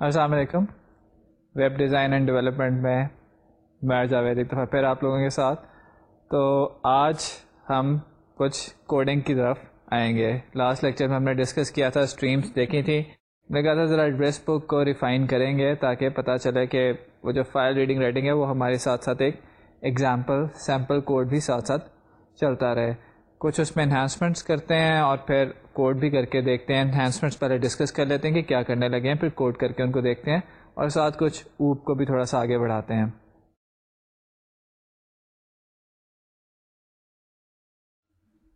السلام علیکم۔ Web design and development میں میں جاوید ایک دفعہ پھر آپ لوگوں کے ساتھ۔ تو آج ہم کچھ کوڈنگ کی طرف آئیں گے۔ لاسٹ لیکچر میں ہم نے ڈسکس کیا تھا اسٹریمس دیکھی تھی۔ میں کہا تھا ذرا ایڈریس بک کو ریفائن کریں گے تاکہ پتہ چلے کہ وہ جو فائل ریڈنگ رائٹنگ ہے وہ ہمارے ساتھ ساتھ ایک ایگزامپل سیمپل کوڈ بھی ساتھ ساتھ چلتا رہے۔ کچھ اس میں انہانسمنٹس کرتے ہیں اور پھر کوڈ بھی کر کے دیکھتے ہیں۔ انہانسمنٹس پہلے ڈسکس کر لیتے ہیں کہ کیا کرنے لگے ہیں، پھر کوڈ کر کے ان کو دیکھتے ہیں اور ساتھ کچھ اوپ کو بھی تھوڑا سا آگے بڑھاتے ہیں۔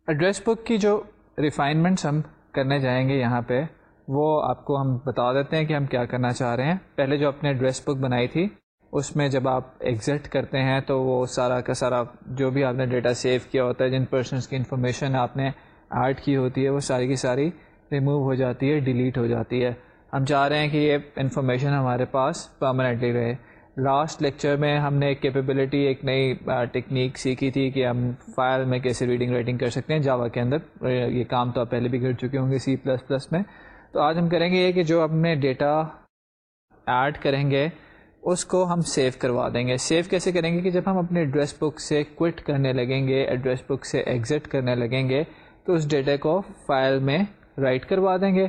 ایڈریس بک کی جو ریفائنمنٹس ہم کرنے جائیں گے یہاں پہ، وہ آپ کو ہم بتا دیتے ہیں کہ ہم کیا کرنا چاہ رہے ہیں۔ پہلے جو اپنے ایڈریس بک بنائی تھی، اس میں جب آپ ایگزٹ کرتے ہیں تو وہ سارا کا سارا جو بھی آپ نے ڈیٹا سیو کیا ہوتا ہے، جن پرسنس کی انفارمیشن آپ نے ایڈ کی ہوتی ہے، وہ ساری کی ساری ریموو ہو جاتی ہے ڈیلیٹ ہو جاتی ہے۔ ہم چاہ رہے ہیں کہ یہ انفارمیشن ہمارے پاس پرماننٹلی رہے۔ لاسٹ لیکچر میں ہم نے ایک کیپیبلٹی ایک نئی ٹیکنیک سیکھی تھی کہ ہم فائل میں کیسے ریڈنگ رائٹنگ کر سکتے ہیں جاوا کے اندر۔ یہ کام تو آپ پہلے بھی کر چکے ہوں گے سی پلس پلس میں۔ تو آج ہم کریں گے یہ کہ جو ہم نے ڈیٹا ایڈ کریں گے، اس کو ہم سیو کروا دیں گے۔ سیو کیسے کریں گے کہ جب ہم اپنے ایڈریس بک سے کوئٹ کرنے لگیں گے ایڈریس بک سے ایگزٹ کرنے لگیں گے، تو اس ڈیٹا کو فائل میں رائٹ کروا دیں گے۔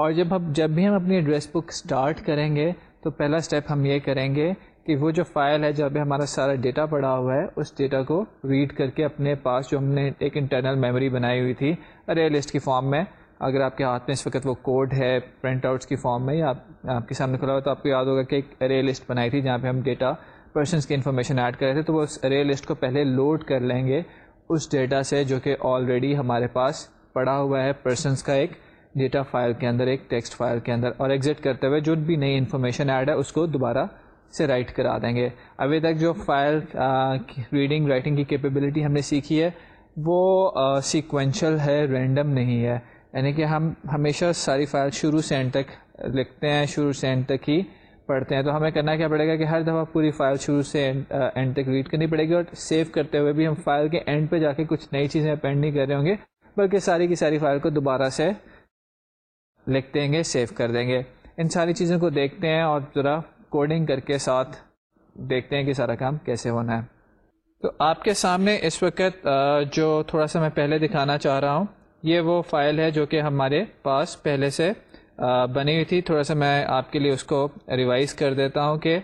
اور جب ہم جب بھی ہم اپنی ایڈریس بک اسٹارٹ کریں گے تو پہلا اسٹیپ ہم یہ کریں گے کہ وہ جو فائل ہے جب ہمارا سارا ڈیٹا پڑا ہوا ہے، اس ڈیٹا کو ریڈ کر کے اپنے پاس جو ہم نے ایک انٹرنل میموری بنائی ہوئی تھی ارے لسٹ کی فارم میں۔ اگر آپ کے ہاتھ میں اس وقت وہ کوڈ ہے پرنٹ آؤٹس کی فارم میں، یا آپ کے سامنے کھلا ہوا، تو آپ کو یاد ہوگا کہ ایک ارے لسٹ بنائی تھی جہاں پہ ہم ڈیٹا پرسنس کی انفارمیشن ایڈ کر رہے تھے۔ تو وہ اس ارے لسٹ کو پہلے لوڈ کر لیں گے اس ڈیٹا سے جو کہ آلریڈی ہمارے پاس پڑا ہوا ہے پرسنس کا ایک ڈیٹا فائل کے اندر، ایک ٹیکسٹ فائل کے اندر اور ایگزٹ کرتے ہوئے جو بھی نئی انفارمیشن ایڈ ہے، اس کو دوبارہ سے رائٹ کرا دیں گے۔ ابھی تک جو فائل ریڈنگ رائٹنگ کی کیپیبلٹی ہم نے سیکھی ہے، وہ سیکوینشل ہے رینڈم نہیں ہے۔ یعنی کہ ہم ہمیشہ ساری فائل شروع سے اینڈ تک لکھتے ہیں، شروع سے اینڈ تک ہی پڑھتے ہیں۔ تو ہمیں کرنا کیا پڑے گا کہ ہر دفعہ پوری فائل شروع سے اینڈ تک ریڈ کرنی پڑے گی اور سیو کرتے ہوئے بھی ہم فائل کے اینڈ پہ جا کے کچھ نئی چیزیں اپینڈ نہیں کر رہے ہوں گے، بلکہ ساری کی ساری فائل کو دوبارہ سے لکھ دیں گے، سیو کر دیں گے۔ ان ساری چیزوں کو دیکھتے ہیں اور ذرا کوڈنگ کر کے ساتھ دیکھتے ہیں کہ سارا کام کیسے ہونا ہے۔ تو آپ کے سامنے اس وقت جو تھوڑا سا میں پہلے دکھانا چاہ رہا ہوں، یہ وہ فائل ہے جو کہ ہمارے پاس پہلے سے بنی ہوئی تھی۔ تھوڑا سا میں آپ کے لیے اس کو ریوائز کر دیتا ہوں کہ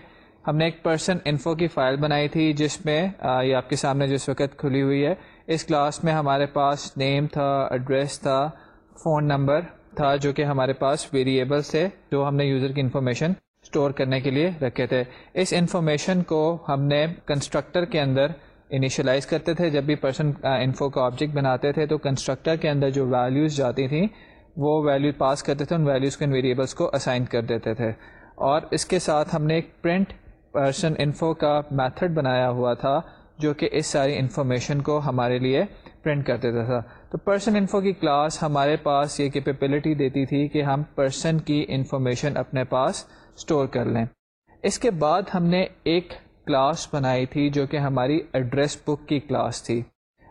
ہم نے ایک پرسن انفو کی فائل بنائی تھی جس میں یہ آپ کے سامنے جس وقت کھلی ہوئی ہے، اس کلاس میں ہمارے پاس نیم تھا ایڈریس تھا فون نمبر تھا جو کہ ہمارے پاس ویریبلس تھے جو ہم نے یوزر کی انفارمیشن اسٹور کرنے کے لیے رکھے تھے۔ اس انفارمیشن کو ہم نے کنسٹرکٹر کے اندر انیشلائز کرتے تھے۔ جب بھی پرسن انفو کا آبجیکٹ بناتے تھے تو کنسٹرکٹر کے اندر جو ویلیوز جاتی تھیں، وہ ویلیو پاس کرتے تھے، ان ویلیوز کو، ان ویریبلس کو اسائن کر دیتے تھے۔ اور اس کے ساتھ ہم نے ایک پرنٹ پرسن انفو کا میتھڈ بنایا ہوا تھا، جو کہ اس ساری انفارمیشن کو ہمارے لیے پرنٹ کر دیتا تھا تو پرسن انفو کی کلاس ہمارے پاس یہ کیپیبلٹی دیتی تھی کہ ہم پرسن کی انفارمیشن اپنے پاس اسٹور کر لیں۔ اس کے بعد ہم نے ایک کلاس بنائی تھی جو کہ ہماری ایڈریس بک کی کلاس تھی۔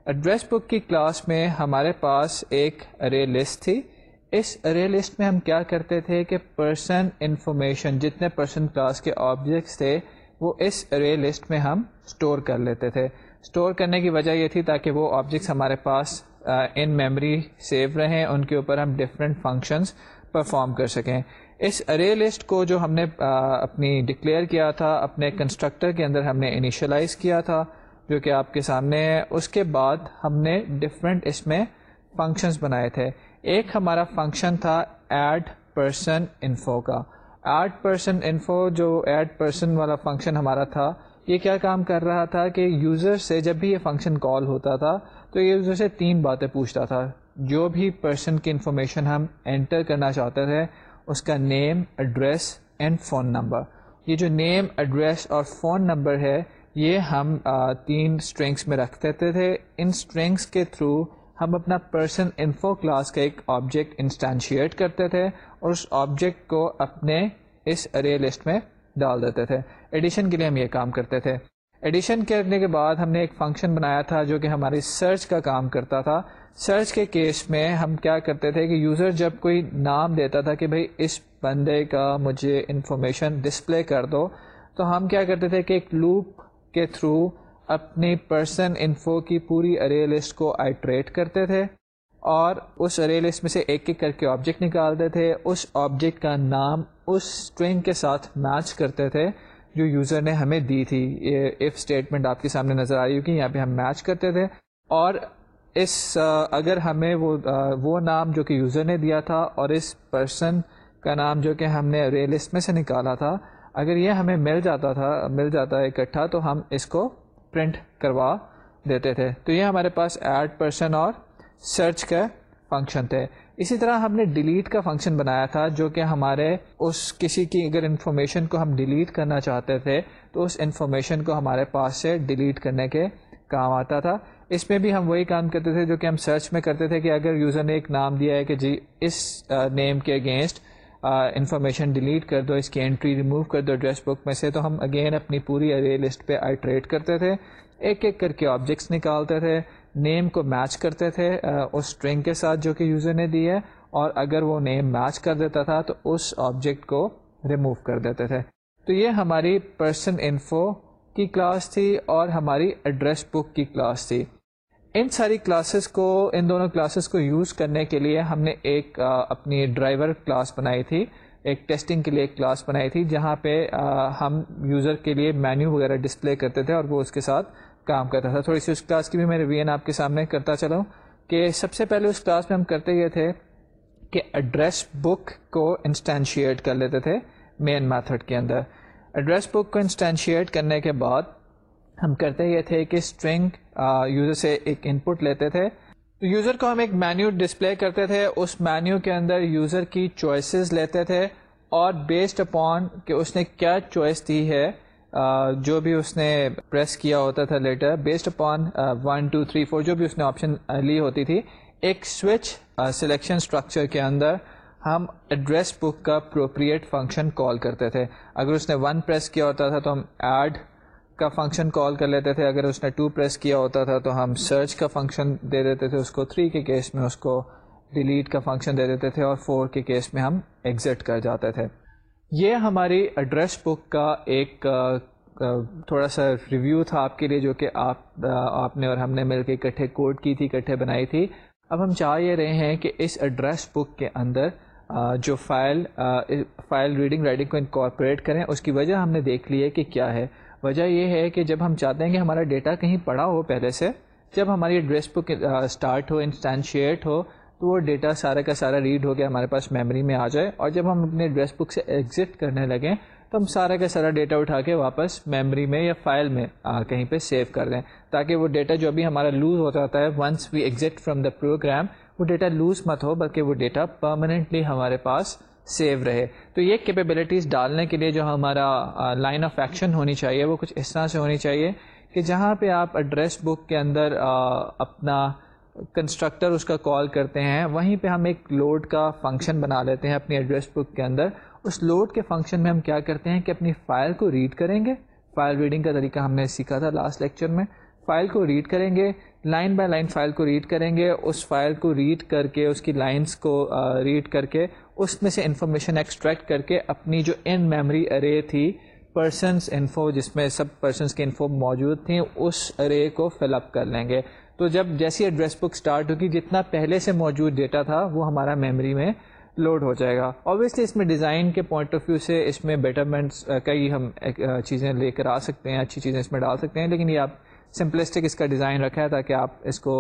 ایڈریس بک کی کلاس میں ہمارے پاس ایک ارے لسٹ تھی۔ اس ارے لسٹ میں ہم کیا کرتے تھے کہ پرسن انفارمیشن جتنے پرسن کلاس کے آبجیکٹس تھے، وہ اس ارے لسٹ میں ہم اسٹور کر لیتے تھے۔ اسٹور کرنے کی وجہ یہ تھی تاکہ وہ آبجیکٹس ہمارے پاس ان میموری سیو رہیں، ان کے اوپر ہم ڈفرینٹ فنکشنز پرفارم کر سکیں۔ اس ارے لسٹ کو جو ہم نے اپنی ڈکلیئر کیا تھا، اپنے کنسٹرکٹر کے اندر ہم نے انیشلائز کیا تھا، جو کہ آپ کے سامنے ہے، اس کے بعد ہم نے ڈفرینٹ اس میں فنکشنز بنائے تھے۔ ایک ہمارا فنکشن تھا ایڈ پرسن انفو کا۔ ایڈ پرسن انفو جو ایڈ پرسن والا فنکشن ہمارا تھا یہ کیا کام کر رہا تھا کہ یوزر سے جب بھی یہ فنکشن کال ہوتا تھا، تو یہ یوزر سے تین باتیں پوچھتا تھا۔ جو بھی پرسن کی انفارمیشن ہم انٹر کرنا چاہتے تھے، اس کا name address and phone number یہ جو نیم ایڈریس اور فون نمبر ہے، یہ ہم تین اسٹرنگس میں رکھ دیتے تھے۔ ان اسٹرنگس کے تھرو ہم اپنا پرسن انفو کلاس کا ایک آبجیکٹ انسٹینشیٹ کرتے تھے اور اس آبجیکٹ کو اپنے اس ارے لسٹ میں ڈال دیتے تھے۔ ایڈیشن کے لیے ہم یہ کام کرتے تھے۔ ایڈیشن کرنے کے بعد ہم نے ایک فنکشن بنایا تھا جو کہ ہماری سرچ کا کام کرتا تھا۔ سرچ کے کیس میں ہم کیا کرتے تھے کہ یوزر جب کوئی نام دیتا تھا کہ بھائی اس بندے کا مجھے انفارمیشن ڈسپلے کر دو، تو ہم کیا کرتے تھے کہ ایک لوپ کے تھرو اپنی پرسن انفو کی پوری ارے لسٹ کو آئیٹریٹ کرتے تھے۔ اور اس ارے لسٹ میں سے ایک ایک کر کے آبجیکٹ نکالتے تھے۔ اس آبجیکٹ کا نام اس اسٹرنگ کے ساتھ میچ کرتے تھے جو یوزر نے ہمیں دی تھی۔ یہ ایف اسٹیٹمنٹ آپ کے سامنے نظر آ رہی ہوگی، یہاں پہ ہم میچ کرتے تھے۔ اور اس، اگر ہمیں وہ وہ نام جو کہ یوزر نے دیا تھا اور اس پرسن کا نام جو کہ ہم نے ارے لسٹ میں سے نکالا تھا، اگر یہ ہمیں مل جاتا تھا، مل جاتا ہے اکٹھا، تو ہم اس کو پرنٹ کروا دیتے تھے۔ تو یہ ہمارے پاس ایڈ پرسن اور سرچ کا فنکشن تھے اسی طرح ہم نے ڈیلیٹ کا فنکشن بنایا تھا جو کہ ہمارے اس کسی کی اگر انفارمیشن کو ہم ڈیلیٹ کرنا چاہتے تھے تو اس انفارمیشن کو ہمارے پاس سے ڈیلیٹ کرنے کے کام آتا تھا۔ اس میں بھی ہم وہی کام کرتے تھے جو کہ ہم سرچ میں کرتے تھے کہ اگر یوزر نے ایک نام دیا ہے کہ جی اس نیم کے اگینسٹ انفارمیشن ڈیلیٹ کر دو، اس کی انٹری ریموو کر دو ایڈریس بک میں سے، تو ہم اگین اپنی پوری ارے لسٹ پہ آئیٹریٹ کرتے تھے۔ ایک ایک کر کے آبجیکٹس نکالتے تھے۔ نیم کو میچ کرتے تھے اس اسٹرنگ کے ساتھ جو کہ یوزر نے دی ہے، اور اگر وہ نیم میچ کر دیتا تھا تو اس آبجیکٹ کو ریموو کر دیتے تھے۔ تو یہ ہماری پرسن انفو کی کلاس تھی اور ہماری ایڈریس بک کی کلاس تھی۔ ان ساری کلاسز کو، ان دونوں کلاسز کو یوز کرنے کے لیے ہم نے ایک اپنی ڈرائیور کلاس بنائی تھی۔ ایک ٹیسٹنگ کے لیے ایک کلاس بنائی تھی جہاں پہ ہم یوزر کے لیے مینیو وغیرہ ڈسپلے کرتے تھے اور وہ اس کے ساتھ کام کرتا تھا۔ تھوڑی سی اس کلاس کی بھی میں ریویژن آپ کے سامنے کرتا چلاؤں کہ سب سے پہلے اس کلاس میں ہم کرتے یہ تھے کہ ایڈریس بک کو انسٹینشیٹ کر لیتے تھے مین میتھڈ کے اندر۔ ایڈریس بک کو انسٹینشیٹ کرنے کے بعد ہم کرتے یہ تھے کہ اسٹرنگ یوزر سے ایک ان پٹ لیتے تھے۔ تو یوزر کو ہم ایک مینیو ڈسپلے کرتے تھے۔ اس مینیو کے اندر یوزر کی چوائسیز لیتے تھے اور بیسڈ اپون کہ اس نے کیا چوائس دی ہے۔ جو بھی اس نے پریس کیا ہوتا تھا letter based upon one two three four جو بھی اس نے آپشن لی ہوتی تھی، ایک سوئچ سلیکشن اسٹرکچر کے اندر ہم ایڈریس بک کا پروپریٹ فنکشن کال کرتے تھے۔ اگر اس نے ون پریس کیا ہوتا تھا تو ہم ایڈ کا فنکشن کال کر لیتے تھے۔ اگر اس نے ٹو پریس کیا ہوتا تھا تو ہم سرچ کا فنکشن دے دیتے تھے۔ اس کو تھری کے کیس میں اس کو ڈیلیٹ کا فنکشن دے دیتے تھے اور فور کے کیس میں ہم ایگزٹ کر جاتے تھے۔ یہ ہماری ایڈریس بک کا ایک تھوڑا سا ریویو تھا آپ کے لیے جو کہ آپ آپ نے اور ہم نے مل کے اکٹھے کوڈ کی تھی، اکٹھے بنائی تھی۔ اب ہم چاہ یہ رہے ہیں کہ اس ایڈریس بک کے اندر جو فائل فائل ریڈنگ رائٹنگ کو انکارپوریٹ کریں، اس کی وجہ ہم نے دیکھ لی ہے کہ کیا ہے۔ وجہ یہ ہے کہ جب ہم چاہتے ہیں کہ ہمارا ڈیٹا کہیں پڑا ہو پہلے سے، جب ہماری ایڈریس بک اسٹارٹ ہو انسٹینشیٹ ہو تو وہ ڈیٹا سارا کا سارا ریڈ ہو کے ہمارے پاس میموری میں آ جائے اور جب ہم اپنے ایڈریس بک سے ایگزٹ کرنے لگیں تو ہم سارا کا سارا ڈیٹا اٹھا کے واپس میموری میں یا فائل میں کہیں پہ سیو کر دیں تاکہ وہ ڈیٹا جو بھی ہمارا لوز ہو جاتا ہے once we exit from the program وہ ڈیٹا لوز مت ہو بلکہ وہ ڈیٹا پرماننٹلی ہمارے پاس سیو رہے۔ تو یہ کیپیبلٹیز ڈالنے کے لیے جو ہمارا لائن آف ایکشن ہونی چاہیے، وہ کچھ اس طرح سے ہونی چاہیے کہ جہاں پہ آپ ایڈریس بک کے اندر اپنا کنسٹرکٹر اس کا کال کرتے ہیں، وہیں پہ ہم ایک لوڈ کا فنکشن بنا لیتے ہیں اپنی ایڈریس بک کے اندر۔ اس لوڈ کے فنکشن میں ہم کیا کرتے ہیں کہ اپنی فائل کو ریڈ کریں گے۔ فائل ریڈنگ کا طریقہ ہم نے سیکھا تھا لاسٹ لیکچر میں۔ فائل کو ریڈ کریں گے لائن بائی لائن فائل کو ریڈ کریں گے۔ اس فائل کو ریڈ کر کے اس کی لائنس کو ریڈ کر کے اس میں سے انفارمیشن ایکسٹریکٹ کر کے اپنی جو ان میموری ارے تھی پرسنس انفو جس میں سب پرسنس کی انفو موجود تھیں، اس ارے کو فل اپ کر لیں گے۔ تو جب جیسی ایڈریس بک اسٹارٹ ہوگی، جتنا پہلے سے موجود ڈیٹا تھا، وہ ہمارا میموری میں لوڈ ہو جائے گا۔ اوبیسلی اس میں ڈیزائن کے پوائنٹ آف ویو سے اس میں بیٹرمنٹس کئی ہم چیزیں لے کر آ سکتے ہیں، اچھی چیزیں اس میں ڈال سکتے ہیں، لیکن یہ آپ سمپلسٹک اس کا ڈیزائن رکھا ہے تاکہ آپ اس کو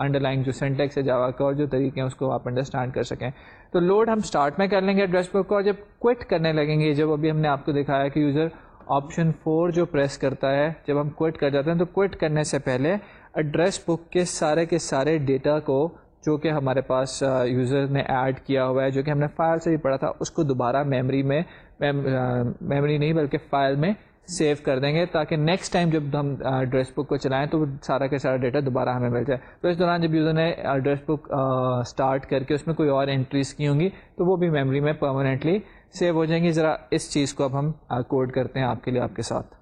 انڈر لائن جو سینٹیکس ہے جاوا کا اور جو طریقے ہیں، اس کو آپ انڈرسٹینڈ کر سکیں۔ تو لوڈ ہم اسٹارٹ میں کر لیں گے ایڈریس بک کو اور جب کوئٹ کرنے لگیں گے، جب ابھی ہم نے آپ کو دکھایا کہ یوزر آپشن فور جو پریس کرتا ہے، جب ہم کوئٹ کر جاتے ہیں، تو کوئٹ کرنے سے پہلے ایڈریس بک کے سارے کے سارے ڈیٹا کو جو کہ ہمارے پاس یوزر نے ایڈ کیا ہوا ہے، جو کہ ہم نے فائل سے بھی پڑھا تھا، اس کو دوبارہ میموری میں میموری نہیں بلکہ فائل میں سیو کر دیں گے تاکہ نیکسٹ ٹائم جب ہم ایڈریس بک کو چلائیں تو وہ سارا کا سارا ڈیٹا دوبارہ ہمیں مل جائے۔ تو اس دوران جب یوزر نے ایڈریس بک اسٹارٹ کر کے اس میں کوئی اور انٹریز کی ہوں گی، تو وہ بھی میموری میں پرماننٹلی سیو ہو جائیں گی۔ ذرا اس چیز کو اب ہم کوڈ کرتے ہیں آپ کے لیے، آپ کے ساتھ۔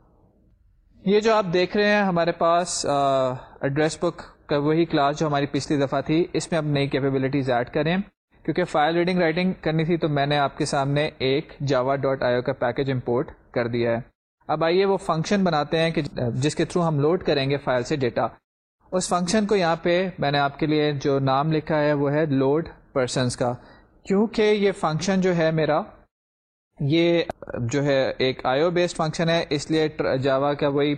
یہ جو آپ دیکھ رہے ہیں ہمارے پاس ایڈریس بک کا وہی کلاس جو ہماری پچھلی دفعہ تھی، اس میں اب نئی کیپیبلٹیز ایڈ کریں۔ کیونکہ فائل ریڈنگ رائٹنگ کرنی تھی تو میں نے آپ کے سامنے ایک جاوا ڈاٹ آئی او کا پیکج امپورٹ کر دیا ہے۔ اب آئیے وہ فنکشن بناتے ہیں کہ جس کے تھرو ہم لوڈ کریں گے فائل سے ڈیٹا اس فنکشن کو یہاں پہ میں نے آپ کے لیے جو نام لکھا ہے وہ ہے لوڈ پرسنس کا۔ کیونکہ یہ فنکشن جو ہے میرا یہ جو ہے ایک آئیو بیسڈ فنکشن ہے، اس لیے جاوا کا وہی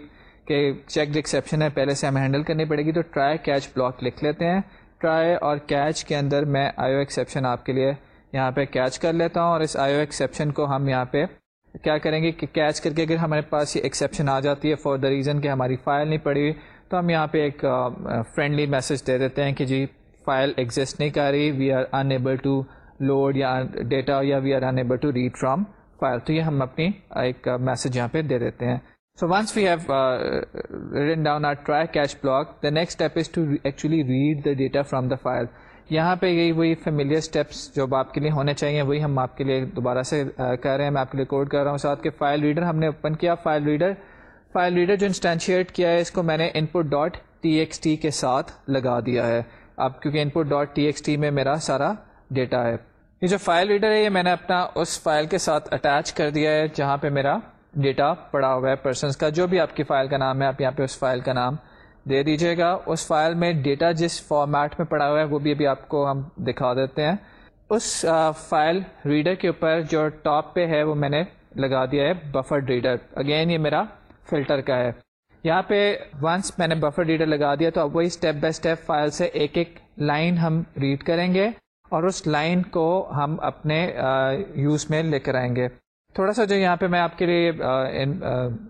کہ چیک ایکسیپشن ہے، پہلے سے ہمیں ہینڈل کرنی پڑے گی، تو ٹرائی کیچ بلاک لکھ لیتے ہیں۔ ٹرائی اور کیچ کے اندر میں آئیو ایکسیپشن آپ کے لیے یہاں پہ کیچ کر لیتا ہوں اور اس آئیو ایکسیپشن کو ہم یہاں پہ کیا کریں گے کہ کیچ کر کے اگر ہمارے پاس یہ ایکسیپشن آ جاتی ہے فار دا ریزن کہ ہماری فائل نہیں پڑی، تو ہم یہاں پہ ایک فرینڈلی میسج دے دیتے ہیں کہ جی فائل ایگزسٹ نہیں کر رہی we are unable to load یا ڈیٹا یا we are unable to read from file تو یہ ہم اپنی ایک میسج یہاں پہ دے دیتے ہیں۔ So once we have written down our try catch block the next step is to actually read the data from the file یہاں پہ یہی وہی فیملیئر اسٹیپس جو آپ کے لیے ہونے چاہیے، وہی ہم آپ کے لیے دوبارہ سے کہہ رہے ہیں۔ میں آپ کے لیے کوڈ کر رہا ہوں۔ ساتھ کے فائل ریڈر ہم نے اوپن کیا فائل ریڈر فائل ریڈر جو انسٹینشیٹ کیا ہے، اس کو میں نے input dot T X T کے ساتھ لگا دیا ہے۔ اب کیونکہ input dot T X T میں میرا سارا ڈیٹا ہے۔ یہ جو فائل ریڈر ہے، یہ میں نے اپنا اس فائل کے ساتھ اٹیچ کر دیا ہے، جہاں پہ میرا ڈیٹا پڑا ہوا ہے پرسنس کا، جو بھی آپ کی فائل کا نام ہے، آپ یہاں پہ اس فائل کا نام دے دیجیے گا۔ اس فائل میں ڈیٹا جس فارمیٹ میں پڑا ہوا ہے، وہ بھی ابھی آپ کو ہم دکھا دیتے ہیں۔ اس فائل ریڈر کے اوپر جو ٹاپ پہ ہے، وہ میں نے لگا دیا ہے بفر ریڈر اگین یہ میرا فلٹر کا ہے۔ یہاں پہ ونس میں نے بفر ریڈر لگا دیا، تو اب وہی اسٹیپ بائی اسٹیپ فائل سے ایک ایک لائن ہم ریڈ کریں گے۔ اور اس لائن کو ہم اپنے یوز میں لے کر آئیں گے۔ تھوڑا سا جو یہاں پہ میں آپ کے لیے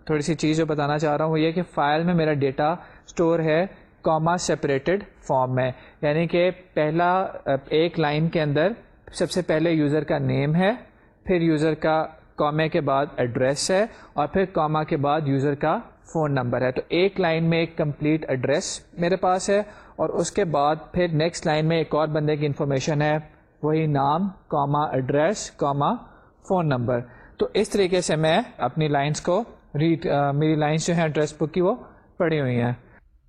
تھوڑی سی چیز جو بتانا چاہ رہا ہوں وہ یہ کہ فائل میں میرا ڈیٹا اسٹور ہے کاما سپریٹڈ فارم میں۔ یعنی کہ پہلا ایک لائن کے اندر سب سے پہلے یوزر کا نیم ہے، پھر یوزر کا کامے کے بعد ایڈریس ہے، اور پھر کاما کے بعد یوزر کا فون نمبر ہے۔ تو ایک لائن میں ایک کمپلیٹ ایڈریس میرے پاس ہے اور اس کے بعد پھر نیکسٹ لائن میں ایک اور بندے کی انفارمیشن ہے، وہی نام comma address comma phone number تو اس طریقے سے میں اپنی لائنس کو ریڈ میری لائنس جو ہیں ایڈریس بک کی وہ پڑھی ہوئی ہیں۔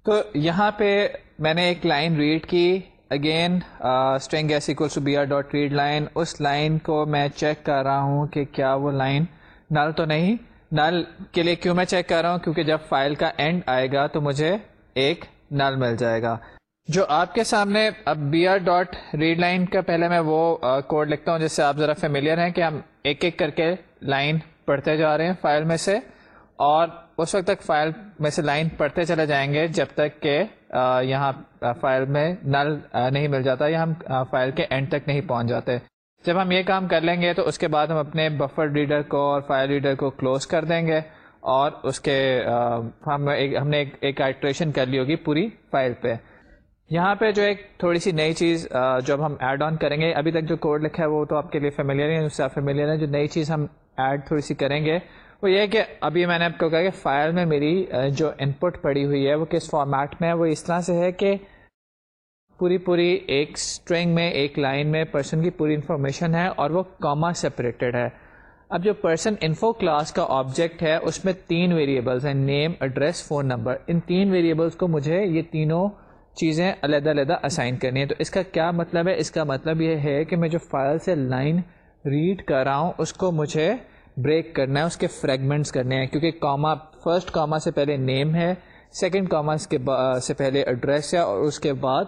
تو یہاں پہ میں نے ایک لائن ریڈ کی۔ Again string S to B R dot read line us line کو میں چیک کر رہا ہوں کہ کیا وہ لائن نل تو نہیں نل کے لیے کیوں میں چیک کر رہا ہوں؟ کیونکہ جب فائل کا اینڈ آئے گا تو مجھے ایک نل مل جائے گا۔ جو آپ کے سامنے اب B R dot read line کا پہلے میں وہ کوڈ لکھتا ہوں جس سے آپ ذرا فیملیئر ہیں کہ ہم ایک ایک کر کے لائن پڑھتے جا رہے ہیں فائل میں سے اور اس وقت تک فائل میں سے لائن پڑھتے چلے جائیں گے جب تک کہ یہاں فائل میں نل نہیں مل جاتا یا ہم فائل کے اینڈ تک نہیں پہنچ جاتے۔ جب ہم یہ کام کر لیں گے تو اس کے بعد ہم اپنے بفر ریڈر کو اور فائل ریڈر کو کلوز کر دیں گے اور اس کے ہم ہم نے ایک آئٹریشن کر لی ہوگی پوری فائل پہ۔ یہاں پہ جو ایک تھوڑی سی نئی چیز جب ہم ایڈ آن کریں گے، ابھی تک جو کوڈ لکھا ہے وہ تو آپ کے لیے فیملیئر ہے، اس سے آپ فیملیئر ہیں، جو نئی چیز ہم ایڈ تھوڑی سی کریں گے، وہ یہ کہ ابھی میں نے آپ کو کہا کہ فائل میں میری جو ان پٹ پڑی ہوئی ہے، وہ کس فارمیٹ میں ہے؟ وہ اس طرح سے ہے کہ پوری پوری ایک اسٹرنگ میں، ایک لائن میں پرسن کی پوری انفارمیشن ہے اور وہ کاما سپریٹڈ ہے۔ اب جو پرسن انفو کلاس کا آبجیکٹ ہے، اس میں تین ویریبلس ہیں نیم ایڈریس فون نمبر ان تین ویریبلس کو مجھے یہ تینوں چیزیں علیحدہ علیحدہ اسائن کرنی ہے تو اس کا کیا مطلب ہے؟ اس کا مطلب یہ ہے کہ میں جو فائل سے لائن ریڈ کر رہا ہوں، اس کو مجھے بریک کرنا ہے، اس کے فریگمنٹس کرنے ہیں۔ کیونکہ کاما فرسٹ کاما سے پہلے نیم ہے سیکنڈ کاما کے سے پہلے ایڈریس ہے اور اس کے بعد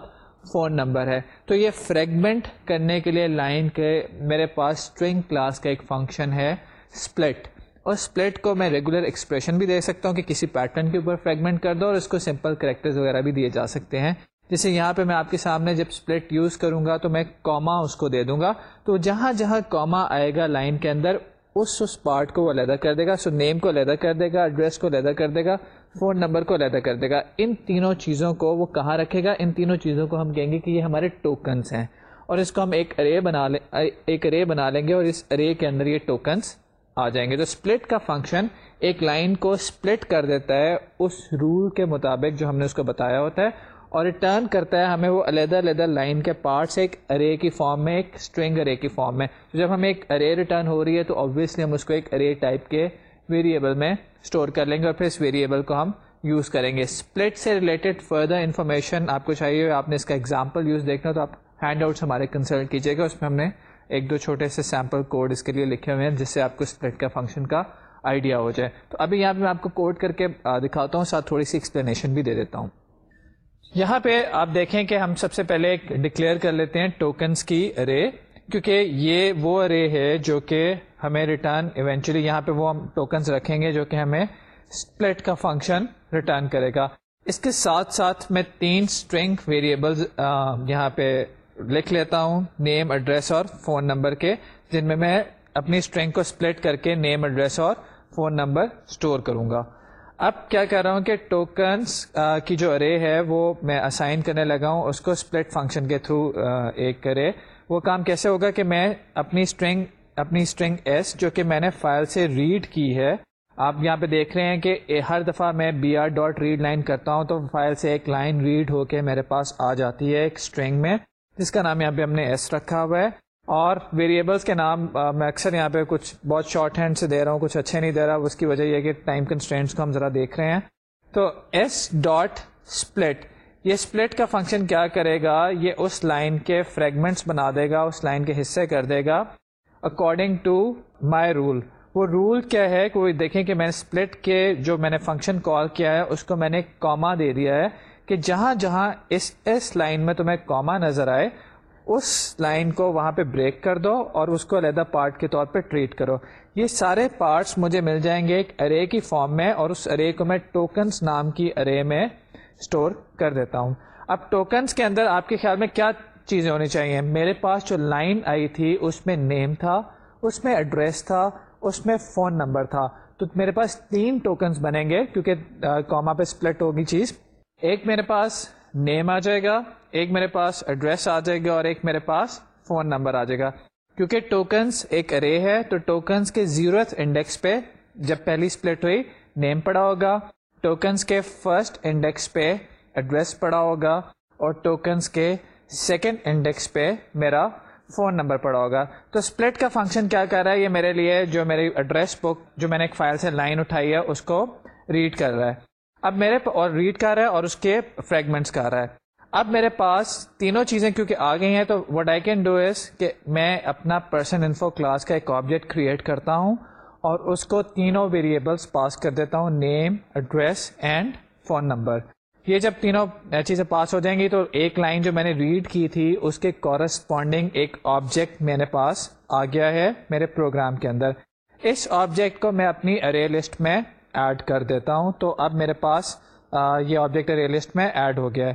فون نمبر ہے۔ تو یہ فریگمنٹ کرنے کے لیے لائن کے، میرے پاس اسٹرنگ کلاس کا ایک فنکشن ہے اسپلٹ اور اسپلٹ کو میں ریگولر ایکسپریشن بھی دے سکتا ہوں کہ کسی پیٹرن کے اوپر فریگمنٹ کر دو اور اس کو سمپل کریکٹرز وغیرہ بھی دیے جا سکتے ہیں۔ جیسے یہاں پہ میں آپ کے سامنے جب اسپلٹ یوز کروں گا تو میں کوما اس کو دے دوں گا۔ تو جہاں جہاں کوما آئے گا لائن کے اندر، اس اس پارٹ کو وہ علیحدہ کر دے گا۔ سو نیم کو علیحدہ کر دے گا ایڈریس کو علیحدہ کر دے گا فون نمبر کو علیحدہ کر دے گا۔ ان تینوں چیزوں کو وہ کہاں رکھے گا؟ ان تینوں چیزوں کو ہم کہیں گے کہ یہ ہمارے ٹوکنس ہیں۔ اور اس کو ہم ایک ارے بنا لیں، ایک ارے بنا لیں گے اور اس ارے کے اندر یہ ٹوکنس آ جائیں گے۔ تو اسپلٹ کا فنکشن ایک لائن کو اسپلٹ کر دیتا ہے اس رول کے مطابق جو ہم نے اس کو بتایا ہوتا ہے، اور ریٹرن کرتا ہے ہمیں وہ علیحدہ علیحدہ لائن کے پارٹس ایک ارے کی فارم میں، ایک اسٹرنگ ارے کی فارم میں۔ جب ہمیں ایک ارے ریٹرن ہو رہی ہے، تو آبویسلی ہم اس کو ایک ارے ٹائپ کے ویریبل میں اسٹور کر لیں گے اور پھر اس ویریبل کو ہم یوز کریں گے۔ اسپلٹ سے ریلیٹڈ فردر انفارمیشن آپ کو چاہیے، آپ نے اس کا ایگزامپل یوز دیکھنا تو آپ ہینڈ آؤٹس ہمارے کنسلٹ کیجیے گا، اس میں ہم نے ایک دو چھوٹے سے سیمپل کوڈ اس کے لیے لکھے ہوئے ہیں جس سے آپ کو اسپلٹ کا فنکشن کا آئیڈیا ہو جائے۔ تو ابھی یہاں پہ میں آپ کو کوڈ کر کے دکھاتا ہوں، ساتھ تھوڑی سی ایکسپلینیشن بھی دے دیتا ہوں۔ یہاں پہ آپ دیکھیں کہ ہم سب سے پہلے ایک ڈکلیئر کر لیتے ہیں ٹوکنس کی رے کیونکہ یہ وہ رے ہے جو کہ ہمیں ریٹرن ایونچولی یہاں پہ وہ ہم ٹوکنس رکھیں گے جو کہ ہمیں اسپلٹ کا فنکشن ریٹرن کرے گا۔ اس کے ساتھ ساتھ میں تین اسٹرنگ ویریبل یہاں پہ لکھ لیتا ہوں نیم ایڈریس اور فون نمبر کے، جن میں میں اپنی اسٹرنگ کو اسپلٹ کر کے نیم ایڈریس اور فون نمبر اسٹور کروں گا۔ اب کیا کر رہا ہوں کہ ٹوکنس کی جو ارے ہے، وہ میں اسائن کرنے لگا ہوں۔ اس کو اسپلٹ فنکشن کے تھرو ایک کرے وہ کام کیسے ہوگا کہ میں اپنی اسٹرنگ اپنی اسٹرنگ ایس جو کہ میں نے فائل سے ریڈ کی ہے، آپ یہاں پہ دیکھ رہے ہیں کہ ہر دفعہ میں B R dot read line کرتا ہوں تو فائل سے ایک لائن ریڈ ہو کے میرے پاس آ جاتی ہے ایک اسٹرنگ میں۔ جس کا نام یہاں پہ ہم نے ایس رکھا ہوا ہے اور ویریبلس کے نام میں اکثر یہاں پہ کچھ بہت شارٹ ہینڈ سے دے رہا ہوں، کچھ اچھے نہیں دے رہا، اس کی وجہ یہ کہ ٹائم کنسٹینٹس کو ہم ذرا دیکھ رہے ہیں۔ تو ایس ڈاٹ اسپلٹ یہ اسپلٹ کا فنکشن کیا کرے گا؟ یہ اس لائن کے فریگمنٹس بنا دے گا، اس لائن کے حصے کر دے گا۔ اکارڈنگ ٹو مائی رول وہ رول کیا ہے کہ وہ دیکھیں کہ میں نے اسپلٹ کے جو میں نے فنکشن کال کیا ہے، اس کو میں نے کاما دے دیا ہے۔ کہ جہاں جہاں اس اس لائن میں تمہیں کاما نظر آئے، اس لائن کو وہاں پہ بریک کر دو اور اس کو علیحدہ پارٹ کے طور پہ ٹریٹ کرو۔ یہ سارے پارٹس مجھے مل جائیں گے ایک ارے کی فارم میں اور اس ارے کو میں ٹوکنس نام کی ارے میں اسٹور کر دیتا ہوں۔ اب ٹوکنس کے اندر آپ کے خیال میں کیا چیزیں ہونی چاہیے؟ میرے پاس جو لائن آئی تھی، اس میں نیم تھا، اس میں ایڈریس تھا، اس میں فون نمبر تھا۔ تو میرے پاس تین ٹوکنس بنیں گے کیونکہ کاما پہ اسپلٹ ہوگی چیز۔ ایک میرے پاس نیم آ جائے گا، ایک میرے پاس ایڈریس آ جائے گا اور ایک میرے پاس فون نمبر آ جائے گا۔ کیونکہ ٹوکنس ایک ارے ہے، تو ٹوکنس کے زیروتھ انڈیکس پہ جب پہلی اسپلٹ ہوئی نیم پڑا ہوگا۔ ٹوکنس کے فرسٹ انڈیکس پہ ایڈریس پڑا ہوگا۔ اور ٹوکنس کے سیکنڈ انڈیکس پہ میرا فون نمبر پڑا ہوگا۔ تو اسپلٹ کا فنکشن کیا کر رہا ہے؟ یہ میرے لیے جو میری ایڈریس بک جو میں نے ایک فائل سے لائن اٹھائی ہے، اس کو ریڈ کر رہا ہے۔ اب میرے اور ریڈ کر رہا ہے اور اس کے فریگمنٹس کر رہا ہے۔ اب میرے پاس تینوں چیزیں کیونکہ آ گئی ہیں، تو what I can do is کہ میں اپنا پرسن انفو کلاس کا ایک آبجیکٹ کریٹ کرتا ہوں اور اس کو تینوں ویریبلس پاس کر دیتا ہوں name address and phone number یہ جب تینوں چیزیں پاس ہو جائیں گی، تو ایک لائن جو میں نے ریڈ کی تھی، اس کے کورسپونڈنگ ایک آبجیکٹ میرے پاس آ گیا ہے میرے پروگرام کے اندر۔ اس آبجیکٹ کو میں اپنی ارے لسٹ میں ایڈ کر دیتا ہوں، تو اب میرے پاس یہ آبجیکٹ ارے لسٹ میں ایڈ ہو گیا ہے۔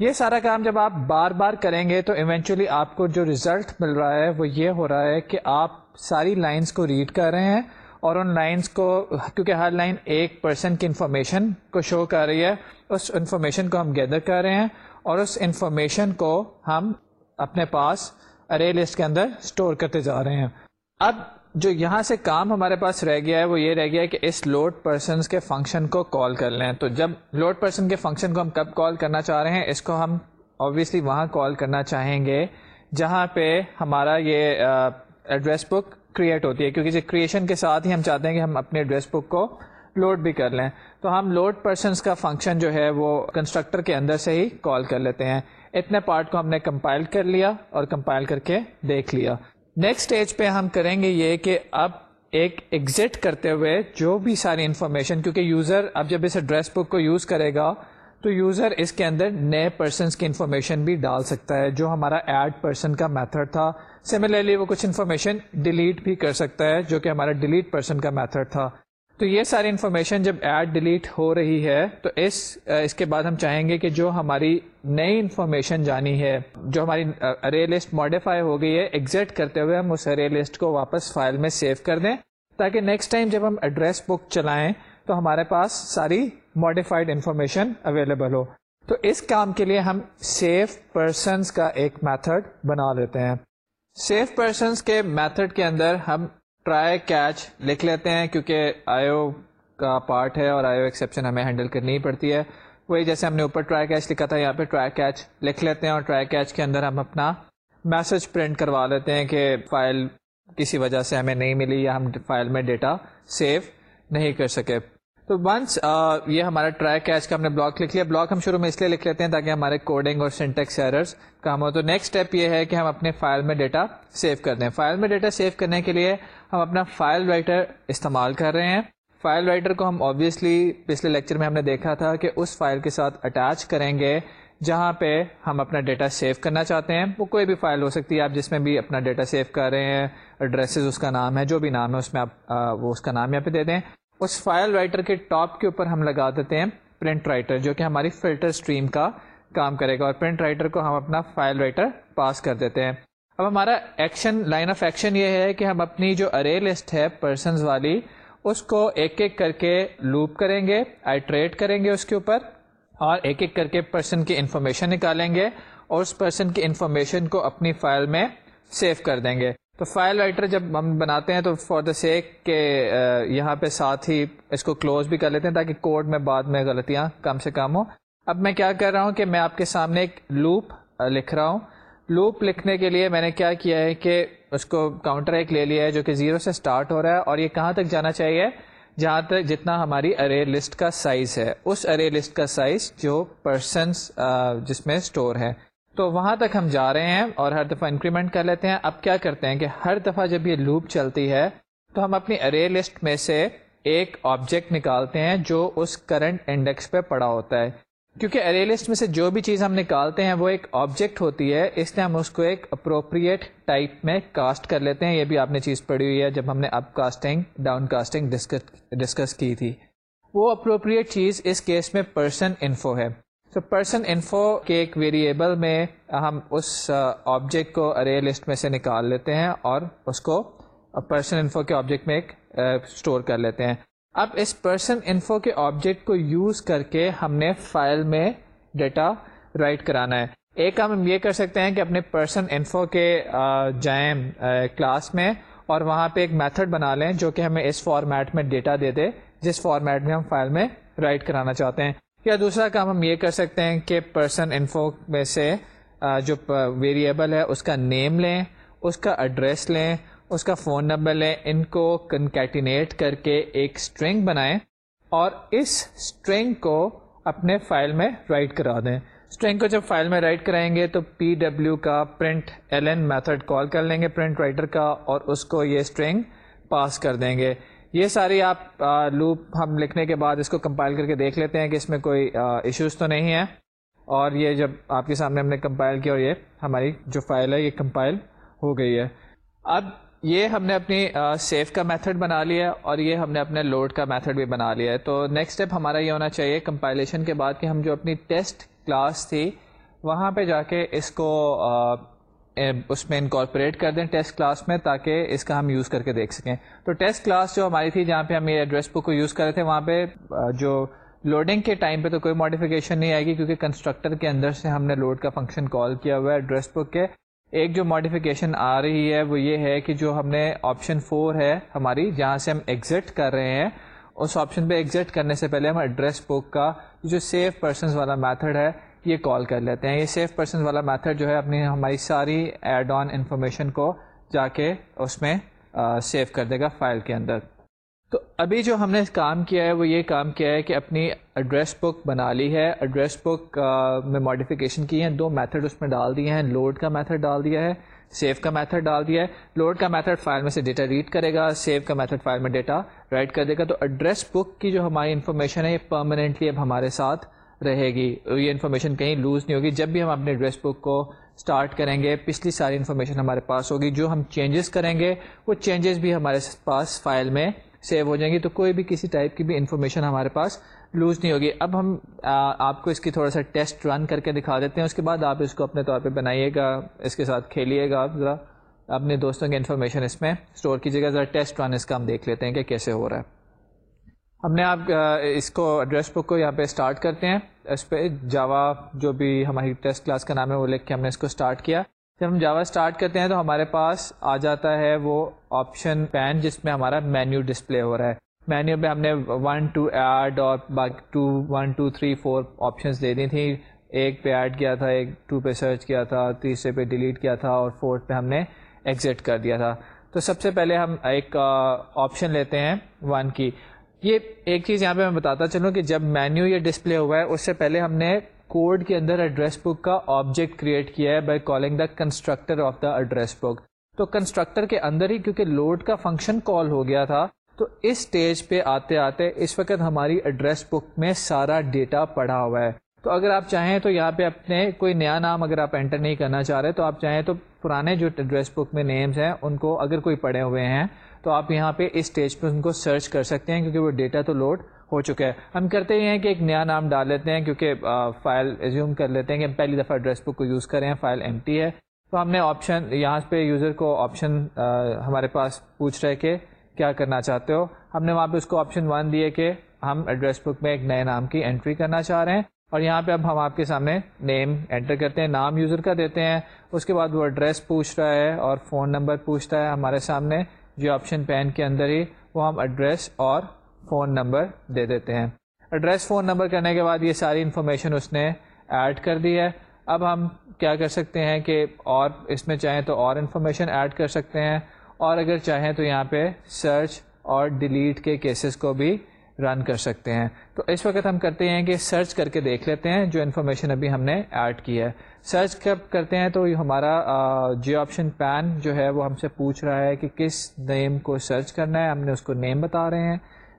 یہ سارا کام جب آپ بار بار کریں گے تو ایونچولی آپ کو جو ریزلٹ مل رہا ہے وہ یہ ہو رہا ہے کہ آپ ساری لائنس کو ریڈ کر رہے ہیں اور ان لائنس کو، کیونکہ ہر لائن ایک پرسن کی انفارمیشن کو شو کر رہی ہے، اس انفارمیشن کو ہم گیدر کر رہے ہیں اور اس انفارمیشن کو ہم اپنے پاس ارے لسٹ کے اندر اسٹور کرتے جا رہے ہیں۔ اب جو یہاں سے کام ہمارے پاس رہ گیا ہے وہ یہ رہ گیا ہے کہ اس لوڈ پرسنس کے فنکشن کو کال کر لیں۔ تو جب لوڈ پرسن کے فنکشن کو ہم کب کال کرنا چاہ رہے ہیں، اس کو ہم آبویسلی وہاں کال کرنا چاہیں گے جہاں پہ ہمارا یہ ایڈریس بک کریٹ ہوتی ہے۔ کیونکہ کریشن کے ساتھ ہی ہم چاہتے ہیں کہ ہم اپنے ایڈریس بک کو لوڈ بھی کر لیں۔ تو ہم لوڈ پرسنس کا فنکشن جو ہے وہ کنسٹرکٹر کے اندر سے ہی کال کر لیتے ہیں۔ اتنے پارٹ کو ہم نے کمپائل کر لیا اور کمپائل کر کے دیکھ لیا۔ نیکسٹ اسٹیج پہ ہم کریں گے یہ کہ اب ایک ایگزٹ کرتے ہوئے جو بھی ساری انفارمیشن کیونکہ یوزر اب جب اس ایڈریس بک کو یوز کرے گا، تو یوزر اس کے اندر نئے پرسنس کی انفارمیشن بھی ڈال سکتا ہے، جو ہمارا ایڈ پرسن کا میتھڈ تھا۔ سملرلی وہ کچھ انفارمیشن ڈیلیٹ بھی کر سکتا ہے، جو کہ ہمارا ڈیلیٹ پرسن کا میتھڈ تھا۔ تو یہ ساری انفارمیشن جب ایڈ ڈیلیٹ ہو رہی ہے، تو اس اس کے بعد ہم چاہیں گے کہ جو ہماری نئی انفارمیشن جانی ہے، جو ہماری ارے لسٹ ماڈیفائی ہو گئی ہے ایگزٹ کرتے ہوئے ہم اس ارے لسٹ کو واپس فائل میں سیو کر دیں، تاکہ نیکسٹ ٹائم جب ہم ایڈریس بک چلائیں، تو ہمارے پاس ساری ماڈیفائڈ انفارمیشن اویلیبل ہو۔ تو اس کام کے لیے ہم سیف پرسنس کا ایک میتھڈ بنا لیتے ہیں۔ سیف پرسنس کے میتھڈ کے اندر ہم ٹرائی کیچ لکھ لیتے ہیں کیونکہ آئی او کا پارٹ ہے اور آئی او ایکسیپشن ہمیں ہینڈل کرنی ہی پڑتی ہے۔ وہی جیسے ہم نے اوپر ٹرائی کیچ لکھا تھا، یہاں پہ ٹرائی کیچ لکھ لیتے ہیں اور ٹرائی کیچ کے اندر ہم اپنا میسج پرنٹ کروا لیتے ہیں کہ فائل کسی وجہ سے ہمیں نہیں ملی یا ہم فائل میں ڈیٹا سیو نہیں کر سکے۔ تو ونس یہ ہمارا ٹریک کیچ کا ہم نے بلاک لکھ لیا۔ بلاک ہم شروع میں اس لیے لکھ لیتے ہیں تاکہ ہمارے کوڈنگ اور سینٹیکس ایررز کام ہو۔ تو نیکسٹ اسٹیپ یہ ہے کہ ہم اپنے فائل میں ڈیٹا سیو کر دیں۔ فائل میں ڈیٹا سیو کرنے کے لیے ہم اپنا فائل رائٹر استعمال کر رہے ہیں۔ فائل رائٹر کو ہم آبویسلی پچھلے لیکچر میں ہم نے دیکھا تھا کہ اس فائل کے ساتھ اٹیچ کریں گے جہاں پہ ہم اپنا ڈیٹا سیو کرنا چاہتے ہیں۔ وہ کوئی بھی فائل ہو سکتی ہے، آپ جس میں بھی اپنا ڈیٹا سیو کر رہے ہیں ایڈریسز اس کا نام ہے، جو بھی نام ہے، اس میں آپ وہ اس کا نام یہاں پہ دے دیں۔ اس فائل رائٹر کے ٹاپ کے اوپر ہم لگا دیتے ہیں پرنٹ رائٹر جو کہ ہماری فلٹر اسٹریم کا کام کرے گا، اور پرنٹ رائٹر کو ہم اپنا فائل رائٹر پاس کر دیتے ہیں۔ اب ہمارا ایکشن لائن آف ایکشن یہ ہے کہ ہم اپنی جو ارے لسٹ ہے پرسنز والی، اس کو ایک ایک کر کے لوپ کریں گے آئیٹریٹ کریں گے اس کے اوپر، اور ایک ایک کر کے پرسن کی انفارمیشن نکالیں گے، اور اس پرسن کی انفارمیشن کو اپنی فائل میں سیو کر دیں گے۔ تو فائل رائٹر جب ہم بناتے ہیں تو فار دا سیک کہ یہاں پہ ساتھ ہی اس کو کلوز بھی کر لیتے ہیں تاکہ کوڈ میں بعد میں غلطیاں کم سے کم ہوں۔ اب میں کیا کر رہا ہوں کہ میں آپ کے سامنے ایک لوپ لکھ رہا ہوں۔ لوپ لکھنے کے لیے میں نے کیا کیا ہے کہ اس کو کاؤنٹر ایک لے لیا ہے جو کہ زیرو سے اسٹارٹ ہو رہا ہے اور یہ کہاں تک جانا چاہیے؟ جہاں تک جتنا ہماری ارے لسٹ کا سائز ہے۔ اس ارے لسٹ کا سائز جو پرسنس جس میں اسٹور ہے۔ تو وہاں تک ہم جا رہے ہیں اور ہر دفعہ انکریمنٹ کر لیتے ہیں۔ اب کیا کرتے ہیں کہ ہر دفعہ جب یہ لوپ چلتی ہے تو ہم اپنی ارے لسٹ میں سے ایک آبجیکٹ نکالتے ہیں جو اس کرنٹ انڈیکس پہ پڑا ہوتا ہے۔ کیونکہ ارے لسٹ میں سے جو بھی چیز ہم نکالتے ہیں وہ ایک آبجیکٹ ہوتی ہے، اس لیے ہم اس کو ایک اپروپریٹ ٹائپ میں کاسٹ کر لیتے ہیں۔ یہ بھی آپ نے چیز پڑھی ہوئی ہے جب ہم نے up casting down casting discuss کی تھی۔ وہ اپروپریٹ چیز اس کیس میں پرسن انفو ہے۔ تو پرسن انفو کے ایک ویریبل میں ہم اس آبجیکٹ کو ارے لسٹ میں سے نکال لیتے ہیں اور اس کو پرسن انفو کے آبجیکٹ میں ایک اسٹور کر لیتے ہیں۔ اب اس پرسن انفو کے آبجیکٹ کو یوز کر کے ہم نے فائل میں ڈیٹا رائٹ کرانا ہے۔ ایک کام ہم یہ کر سکتے ہیں کہ اپنے پرسن انفو کے جائیں کلاس میں اور وہاں پہ ایک میتھڈ بنا لیں جو کہ ہمیں اس فارمیٹ میں ڈیٹا دے دے، جس فارمیٹ میں ہم فائل میں رائٹ کرانا چاہتے ہیں۔ یا دوسرا کام ہم یہ کر سکتے ہیں کہ پرسن انفو میں سے جو ویریبل ہے، اس کا نیم لیں، اس کا ایڈریس لیں، اس کا فون نمبر لیں، ان کو کنکیٹینیٹ کر کے ایک اسٹرنگ بنائیں اور اس اسٹرنگ کو اپنے فائل میں رائٹ کرا دیں۔ اسٹرنگ کو جب فائل میں رائٹ کرائیں گے تو پی ڈبلیو کا print L N method call کر لیں گے پرنٹ رائٹر کا اور اس کو یہ اسٹرنگ پاس کر دیں گے۔ یہ ساری آپ لوپ ہم لکھنے کے بعد اس کو کمپائل کر کے دیکھ لیتے ہیں کہ اس میں کوئی ایشوز تو نہیں ہے اور یہ جب آپ کے سامنے ہم نے کمپائل کیا اور یہ ہماری جو فائل ہے، یہ کمپائل ہو گئی ہے۔ اب یہ ہم نے اپنی سیف کا میتھڈ بنا لیا ہے اور یہ ہم نے اپنے لوڈ کا میتھڈ بھی بنا لیا ہے۔ تو نیکسٹ اسٹیپ ہمارا یہ ہونا چاہیے کمپائلیشن کے بعد کہ ہم جو اپنی ٹیسٹ کلاس تھی، وہاں پہ جا کے اس کو اس میں انکارپوریٹ کر دیں ٹیسٹ کلاس میں تاکہ اس کا ہم یوز کر کے دیکھ سکیں۔ تو ٹیسٹ کلاس جو ہماری تھی جہاں پہ ہم یہ ایڈریس بک کو یوز کر رہے تھے، وہاں پہ جو لوڈنگ کے ٹائم پہ تو کوئی ماڈیفکیشن نہیں آئے گی کیونکہ کنسٹرکٹر کے اندر سے ہم نے لوڈ کا فنکشن کال کیا ہوا ہے ایڈریس بک کے۔ ایک جو ماڈیفکیشن آ رہی ہے وہ یہ ہے کہ جو ہم نے آپشن فور ہے ہماری، جہاں سے ہم ایگزٹ کر رہے ہیں، اس آپشن پہ ایگزٹ کرنے سے پہلے ہم ایڈریس بک کا جو سیف پرسنز والا میتھڈ ہے یہ کال کر لیتے ہیں۔ یہ سیف پرسنز والا میتھڈ جو ہے اپنی ہماری ساری ایڈ آن انفارمیشن کو جا کے اس میں سیو کر دے گا فائل کے اندر۔ تو ابھی جو ہم نے کام کیا ہے وہ یہ کام کیا ہے کہ اپنی ایڈریس بک بنا لی ہے۔ ایڈریس بک میں ماڈیفکیشن کی ہے دو میتھڈ اس میں ڈال دیے ہیں۔ لوڈ کا میتھڈ ڈال دیا ہے۔ سیو کا میتھڈ ڈال دیا ہے۔ لوڈ کا میتھڈ فائل میں سے ڈیٹا ریڈ کرے گا۔ سیو کا میتھڈ فائل میں ڈیٹا رائٹ کر دے گا۔ تو ایڈریس بک کی جو ہماری انفارمیشن ہے یہ پرماننٹلی اب ہمارے ساتھ رہے گی۔ یہ انفارمیشن کہیں لوز نہیں ہوگی۔ جب بھی ہم اپنے ایڈریس بک کو اسٹارٹ کریں گے، پچھلی ساری انفارمیشن ہمارے پاس ہوگی۔ جو ہم چینجز کریں گے، وہ چینجز بھی ہمارے پاس فائل میں سیو ہو جائیں گی۔ تو کوئی بھی کسی ٹائپ کی بھی انفارمیشن ہمارے پاس لوز نہیں ہوگی۔ اب ہم آپ کو اس کی تھوڑا سا ٹیسٹ رن کر کے دکھا دیتے ہیں۔ اس کے بعد آپ اس کو اپنے طور پہ بنائیے گا، اس کے ساتھ کھیلیے گا۔ آپ ذرا اپنے دوستوں کی انفارمیشن اس میں اسٹور کیجیے گا۔ ذرا ٹیسٹ رن اس کا ہم دیکھ لیتے ہیں کہ کیسے ہو رہا ہے۔ ہم نے آپ اس کو ایڈریس بک کو یہاں پہ اسٹارٹ کرتے ہیں۔ اس پہ جاوا جو بھی ہماری ٹیسٹ کلاس کا نام ہے وہ لکھ کے ہم نے اس کو اسٹارٹ کیا۔ جب ہم جاوا اسٹارٹ کرتے ہیں تو ہمارے پاس آ جاتا ہے وہ آپشن پین جس میں ہمارا مینیو ڈسپلے ہو رہا ہے۔ مینیو پہ ہم نے ون ٹو ایڈ اور باقی two one two three four options دے دی تھیں۔ ایک پہ ایڈ کیا تھا، ایک ٹو پہ سرچ کیا تھا، تیسرے پہ ڈیلیٹ کیا تھا اور فورتھ پہ ہم نے ایگزٹ کر دیا تھا۔ تو سب سے پہلے ہم ایک آپشن لیتے ہیں ون کی۔ یہ ایک چیز یہاں پہ میں بتاتا چلوں کہ جب مینیو یہ ڈسپلے ہوا ہے، اس سے پہلے ہم نے کوڈ کے اندر ایڈریس بک کا آبجیکٹ کریٹ کیا ہے by calling the constructor of the address book تو کنسٹرکٹر کے اندر ہی کیونکہ لوڈ کا فنکشن کال ہو گیا تھا، تو اس اسٹیج پہ آتے آتے اس وقت ہماری ایڈریس بک میں سارا ڈیٹا پڑا ہوا ہے۔ تو اگر آپ چاہیں تو یہاں پہ اپنے کوئی نیا نام اگر آپ انٹر نہیں کرنا چاہ رہے، تو آپ چاہیں تو پرانے جو ایڈریس بک میں نیمز ہیں، ان کو اگر کوئی پڑے ہوئے ہیں تو آپ یہاں پہ اس اسٹیج پہ ان کو سرچ کر سکتے ہیں کیونکہ وہ ڈیٹا تو لوڈ ہو چکا ہے۔ ہم کرتے ہی ہیں کہ ایک نیا نام ڈال لیتے ہیں کیونکہ فائل ایزیوم کر لیتے ہیں کہ ہم پہلی دفعہ ایڈریس بک کو یوز کریں فائل ایم ہے۔ تو ہم نے آپشن یہاں پہ یوزر کو آپشن ہمارے پاس پوچھ رہے کہ کیا کرنا چاہتے ہو۔ ہم نے وہاں پہ اس کو آپشن ون دیے کہ ہم ایڈریس بک میں ایک نئے نام کی انٹری کرنا چاہ رہے ہیں۔ اور یہاں پہ اب ہم آپ کے سامنے نیم انٹر کرتے ہیں، نام یوزر کا دیتے ہیں۔ اس کے بعد وہ ایڈریس پوچھ رہا ہے اور فون نمبر پوچھتا ہے ہمارے سامنے۔ جو آپشن پین کے اندر ہی وہ ہم ایڈریس اور فون نمبر دے دیتے ہیں۔ ایڈریس فون نمبر کرنے کے بعد یہ ساری انفارمیشن اس نے ایڈ کر دی ہے۔ اب ہم کیا کر سکتے ہیں کہ اور اس میں چاہیں تو اور انفارمیشن ایڈ کر سکتے ہیں۔ اور اگر چاہیں تو یہاں پہ سرچ اور ڈیلیٹ کے کیسز کو بھی رن کر سکتے ہیں۔ تو اس وقت ہم کرتے ہیں کہ سرچ کر کے دیکھ لیتے ہیں جو انفارمیشن ابھی ہم نے ایڈ کی ہے۔ سرچ کب کرتے ہیں تو ہمارا جی آپشن پین جو ہے وہ ہم سے پوچھ رہا ہے کہ کس نیم کو سرچ کرنا ہے۔ ہم نے اس کو نیم بتا رہے ہیں۔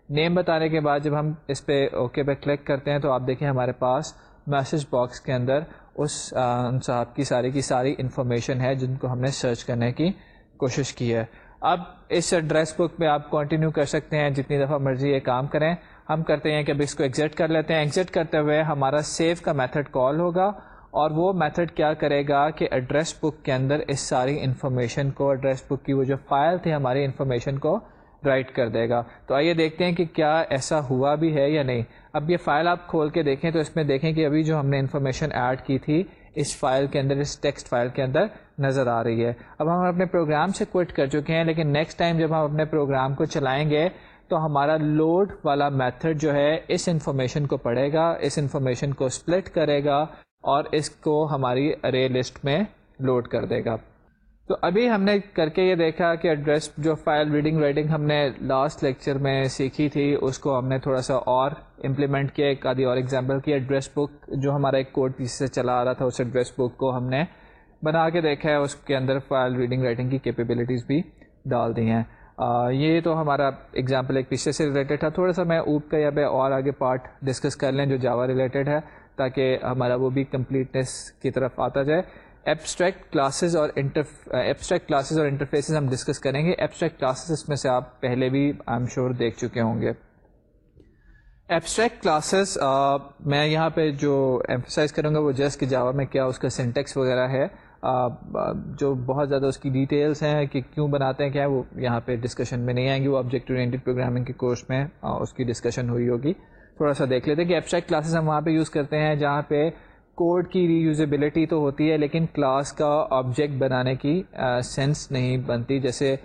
نیم بتانے کے بعد جب ہم اس پہ اوکے پہ کلک کرتے ہیں تو آپ دیکھیں ہمارے پاس میسج باکس کے اندر اس صاحب کی ساری کی ساری انفارمیشن ہے جن کو ہم نے سرچ کرنے کی کوشش کی ہے۔ اب اس ایڈریس بک میں آپ کنٹینیو کر سکتے ہیں۔ جتنی دفعہ مرضی یہ کام کریں۔ ہم کرتے ہیں کہ اب اس کو ایگزٹ کر لیتے ہیں۔ ایگزٹ کرتے ہوئے ہمارا سیو کا میتھڈ کال ہوگا۔ اور وہ میتھڈ کیا کرے گا کہ ایڈریس بک کے اندر اس ساری انفارمیشن کو ایڈریس بک کی وہ جو فائل تھی ہماری انفارمیشن کو رائٹ کر دے گا۔ تو آئیے دیکھتے ہیں کہ کیا ایسا ہوا بھی ہے یا نہیں۔ اب یہ فائل آپ کھول کے دیکھیں تو اس میں دیکھیں کہ ابھی جو ہم نے انفارمیشن ایڈ کی تھی اس فائل کے اندر، اس ٹیکسٹ فائل کے اندر نظر آ رہی ہے۔ اب ہم اپنے پروگرام سے کوئٹ کر چکے ہیں، لیکن نیکسٹ ٹائم جب ہم اپنے پروگرام کو چلائیں گے تو ہمارا لوڈ والا میتھڈ جو ہے اس انفارمیشن کو پڑھے گا، اس انفارمیشن کو اسپلٹ کرے گا۔ اور اس کو ہماری رے لسٹ میں لوڈ کر دے گا۔ تو ابھی ہم نے کر کے یہ دیکھا کہ ایڈریس جو فائل ریڈنگ رائٹنگ ہم نے لاسٹ لیکچر میں سیکھی تھی اس کو ہم نے تھوڑا سا اور امپلیمنٹ کیا۔ ایک آدھی اور ایگزامپل کی ایڈریس بک جو ہمارا ایک کوڈ پیس سے چلا آ رہا تھا اس ایڈریس بک کو ہم نے بنا کے دیکھا ہے۔ اس کے اندر فائل ریڈنگ رائٹنگ کی کیپیبلٹیز بھی ڈال دی ہیں۔ آ, یہ تو ہمارا ایگزامپل ایک پیچھے سے ریلیٹڈ تھا۔ تھوڑا سا میں اوپ کا یا پہ اور آگے پارٹ ڈسکس کر لیں جو جاوا ریلیٹڈ ہے۔ تاکہ ہمارا وہ بھی کمپلیٹنیس کی طرف آتا جائے۔ ایبسٹریکٹ کلاسز اور ایبسٹریکٹ کلاسز اور انٹرفیسز ہم ڈسکس کریں گے۔ ایبسٹریکٹ کلاسز اس میں سے آپ پہلے بھی آئی ایم شیور دیکھ چکے ہوں گے۔ ایبسٹریکٹ کلاسز میں یہاں پہ جو ایمفسائز کروں گا وہ جسٹ کہ جاوا میں کیا اس کا سینٹیکس وغیرہ ہے۔ جو بہت زیادہ اس کی ڈیٹیلس ہیں کہ کیوں بناتے ہیں، کیا وہ یہاں پہ ڈسکشن میں نہیں آئیں گی۔ وہ آبجیکٹ اورینٹیڈ پروگرامنگ کے کورس میں اس کی ڈسکشن ہوئی ہوگی۔ تھوڑا سا دیکھ لیتے ہیں کہ ایبسٹریکٹ کلاسز ہم وہاں پہ یوز کرتے ہیں جہاں پہ کوڈ کی ری یوزیبلٹی تو ہوتی ہے، لیکن کلاس کا آبجیکٹ بنانے کی سینس نہیں بنتی۔ جیسے